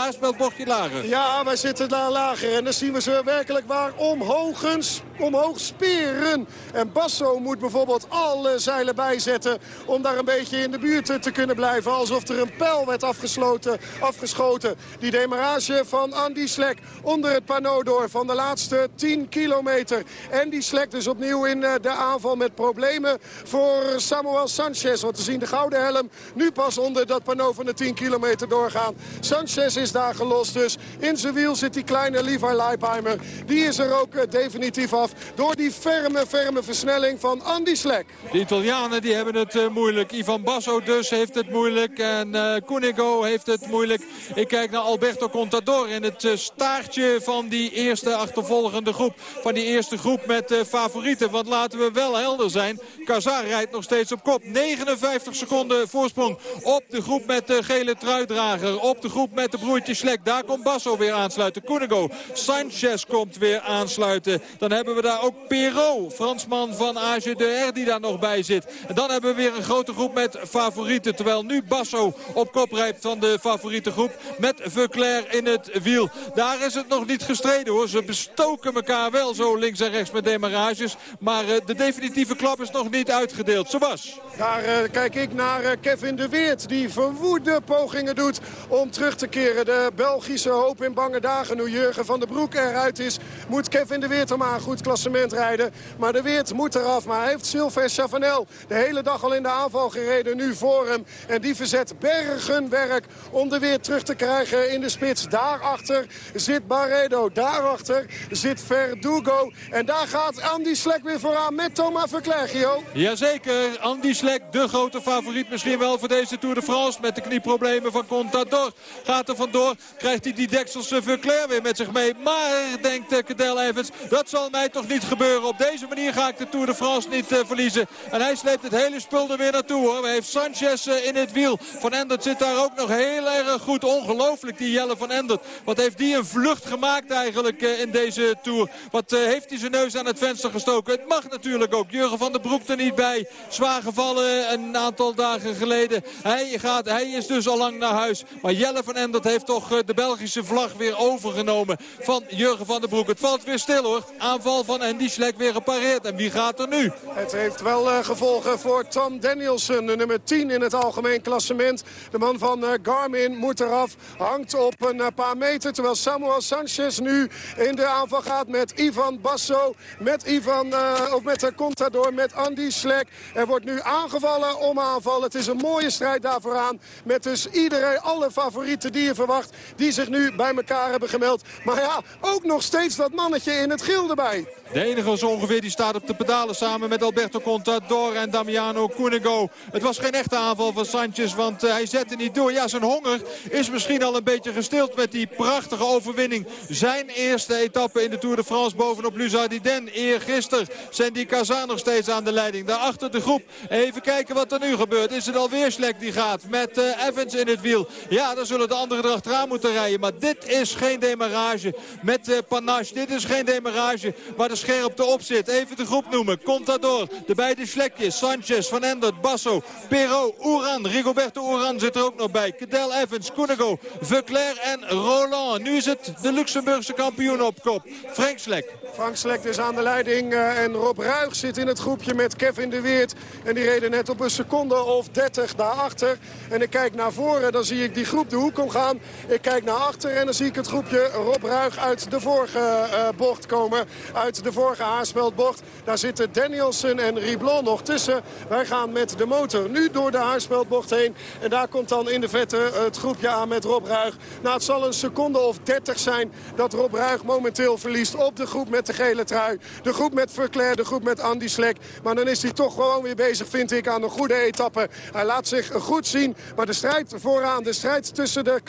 Speaker 8: lager.
Speaker 9: Ja, wij zitten daar lager en dan zien we ze werkelijk waar omhoog, omhoog speren. En Basso moet bijvoorbeeld alle zeilen bijzetten om daar een beetje in de buurt te kunnen blijven. Alsof er een pijl werd afgesloten, afgeschoten. Die demarage van Andy Slek onder het panneau door van de laatste 10 kilometer. En die Slek dus opnieuw in eh, de aanval met problemen voor Samuel Sanchez. Want we zien de gouden helm nu pas onder dat panneau van de 10 kilometer doorgaan. Sanchez is daar gelost dus. In zijn wiel zit die kleine Levi Leipheimer. Die is er ook eh, definitief af door die ferme, ferme versnelling van Andy Slek.
Speaker 8: De Italianen die hebben het uh, moeilijk. Ivan Basso dus heeft het moeilijk. En uh, heeft het moeilijk. Ik kijk naar Alberto Contador in het staartje van die eerste achtervolgende groep. Van die eerste groep met favorieten. Want laten we wel helder zijn. Kazar rijdt nog steeds op kop. 59 seconden voorsprong op de groep met de gele truidrager. Op de groep met de broertje Slek. Daar komt Basso weer aansluiten. Cunigo. Sanchez komt weer aansluiten. Dan hebben we daar ook Perrault. Fransman van AGDR die daar nog bij zit. En dan hebben we weer een grote groep met favorieten. Terwijl nu Basso op kop rijdt van de favoriete groep. Met Veuclair in het wiel. Daar is het nog niet gestreden hoor. Ze bestoken elkaar wel zo links en rechts met demarages. Maar uh, de definitieve klap is nog niet uitgedeeld. Zo was.
Speaker 9: Daar uh, kijk ik naar uh, Kevin de Weert. Die verwoede pogingen doet om terug te keren. De Belgische hoop in bange dagen. Nu Jurgen van den Broek eruit is. Moet Kevin de Weert er maar een goed klassement rijden. Maar de Weert moet eraf. Maar hij heeft Sylvain Chavanel de hele dag al in de aanval gereden. Nu voor hem. En die verzet bergenwerk om de Weert terug te krijgen in de spits. Daarachter zit Barredo. Daarachter zit Verdugo. En daar gaat Andy Slek weer vooraan met Thomas Verklergio.
Speaker 8: Jazeker. Andy Slek, de grote favoriet misschien wel voor deze Tour de France. Met de knieproblemen van Contador. Gaat er vandoor. Krijgt hij die dekselse Verclair weer met zich mee. Maar, denkt Cadel Evans, dat zal mij toch niet gebeuren. Op deze manier ga ik de Tour de France niet uh, verliezen. En hij sleept het hele spul er weer naartoe hoor. Hij heeft Sanchez in het wiel. Van Endert zit daar ook nog heel erg goed. Ongelooflijk die Jelle van Endert. Wat heeft die een vlucht gemaakt eigenlijk in deze Tour. Wat heeft hij zijn neus aan het venster gestoken. Het mag natuurlijk ook. Jurgen van der Broek er niet bij. Zwaar gevallen een aantal dagen geleden. Hij, gaat, hij is dus al lang naar huis. Maar Jelle van Endert heeft toch de Belgische vlag weer overgenomen van Jurgen van der Broek. Het valt weer stil hoor. Aanval van Andy Schlek weer gepareerd. En wie gaat er nu?
Speaker 9: Het heeft wel uh, gevolgen voor Tom Danielson. De nummer 10 in het algemeen klassement. De man van uh, Garmin moet eraf. Hangt op een paar meter. Terwijl Samuel Sanchez nu in de aanval gaat met Ivan Basso. Met Ivan, of met Contador, met Andy Schlek. Er wordt nu aangevallen om aanval. Het is een mooie strijd daarvoor aan. Met dus iedereen, alle favorieten die je verwacht. Die zich nu bij elkaar hebben gemeld. Maar ja, ook nog steeds dat mannetje in het geel erbij.
Speaker 8: De enige zo ongeveer die staat op de pedalen samen met Alberto Contador en Damiano Cunego. Het was geen echte aanval van Sanchez, want uh, hij zette niet door. Ja, zijn honger is misschien al een beetje gestild met die prachtige overwinning. Zijn eerste etappe in de Tour de France bovenop Luzardiden. Eergisteren zijn die Kazan nog steeds aan de leiding. Daarachter de groep. Even kijken wat er nu gebeurt. Is het alweer Slek die gaat met uh, Evans in het wiel. Ja, dan zullen de anderen erachteraan moeten rijden. Maar dit is geen demarage met uh, Panache. Dit is geen demarage waar de scherpte op zit. Even de groep noemen. Contador, de beide Slekjes, Sanchez, Van Endert, Basso, Perrault, Oeran. Rigoberto Oeran zit er ook nog bij. Cadel Evans, Cunego, Veuclair en Roland. Nu is het de Luxemburgse kampioen op kop. Frank Slek.
Speaker 9: Frank Slek is aan de leiding uh, en Rob Ruig zit in het groepje met Kevin de Weert. En die reden net op een seconde of 30 daarachter. En ik kijk naar voren, dan zie ik die groep de hoek omgaan. Ik kijk naar achter en dan zie ik het groepje Rob Ruig uit de vorige uh, bocht komen. Uit de vorige haarspeldbocht. Daar zitten Danielson en Riblon nog tussen. Wij gaan met de motor nu door de haarspeldbocht heen. En daar komt dan in de vette het groepje aan met Rob Ruig. Nou, het zal een seconde of 30 zijn dat Rob Ruig momenteel verliest op de groep met de gele trui. De groep met Verclair, de groep met Andy Slek. Maar dan is hij toch gewoon weer bezig, vind ik, aan een goede etappe. Hij laat zich goed zien. Maar de strijd vooraan, de strijd tussen de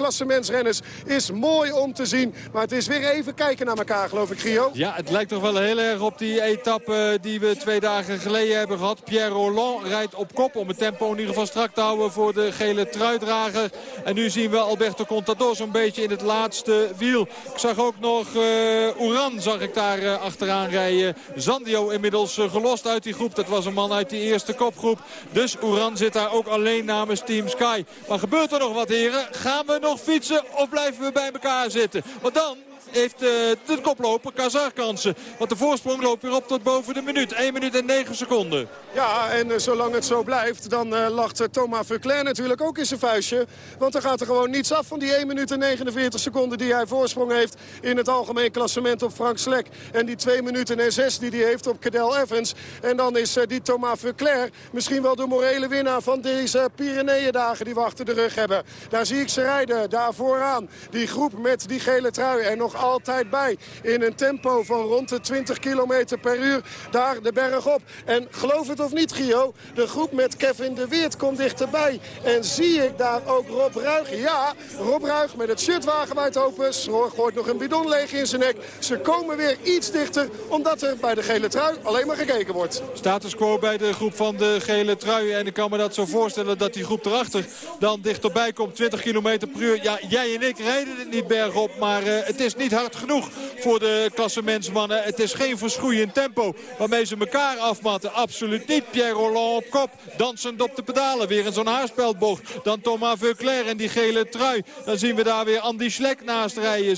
Speaker 9: klassementsrenners is mooi om te zien. Maar het is weer even kijken naar elkaar, geloof ik, Gio.
Speaker 8: Ja, het lijkt toch wel heel erg op die etappe die we twee dagen geleden hebben gehad. Pierre Roland rijdt op kop om het tempo in ieder geval strak te houden voor de gele truidrager. En nu zien we Alberto Contador zo'n beetje in het laatste wiel. Ik zag ook nog uh, Oeran zag ik daar uh, achteraan rijden. Zandio inmiddels gelost uit die groep. Dat was een man uit die eerste kopgroep. Dus Oeran zit daar ook alleen namens Team Sky. Maar gebeurt er nog wat heren? Gaan we nog fietsen? Of blijven we bij elkaar zitten? Want dan heeft uh, de koploper Kazar kansen. Want de voorsprong loopt weer op tot boven de minuut. 1 minuut en 9 seconden.
Speaker 9: Ja, en uh, zolang het zo blijft, dan uh, lacht Thomas Verclair natuurlijk ook in zijn vuistje. Want dan gaat er gewoon niets af van die 1 minuut en 49 seconden die hij voorsprong heeft in het algemeen klassement op Frank Slek. En die 2 minuten en 6 die hij heeft op Cadel Evans. En dan is die Thomas Verclair misschien wel de morele winnaar van deze Pyreneeëndagen die we achter de rug hebben. Daar zie ik ze rijden, daar vooraan. Die groep met die gele trui en nog altijd bij. In een tempo van rond de 20 km per uur. Daar de berg op. En geloof het of niet, Gio. De groep met Kevin de Weert komt dichterbij. En zie ik daar ook Rob Ruig. Ja, Rob Ruig met het shirt wagenwijd open. Sroor gooit nog een bidon leeg in zijn nek. Ze komen weer iets dichter. Omdat er bij de gele trui alleen maar gekeken wordt.
Speaker 8: Status quo bij de groep van de gele trui. En ik kan me dat zo voorstellen dat die groep erachter dan dichterbij komt. 20 km per uur. Ja, jij en ik rijden het niet bergop. Maar uh, het is niet niet hard genoeg voor de klassementsmannen. Het is geen verschroeiend tempo waarmee ze elkaar afmatten. Absoluut niet. Pierre Roland op kop, dansend op de pedalen. Weer in zo'n haarspeldbocht. Dan Thomas Veuclair en die gele trui. Dan zien we daar weer Andy Schlek naast rijden.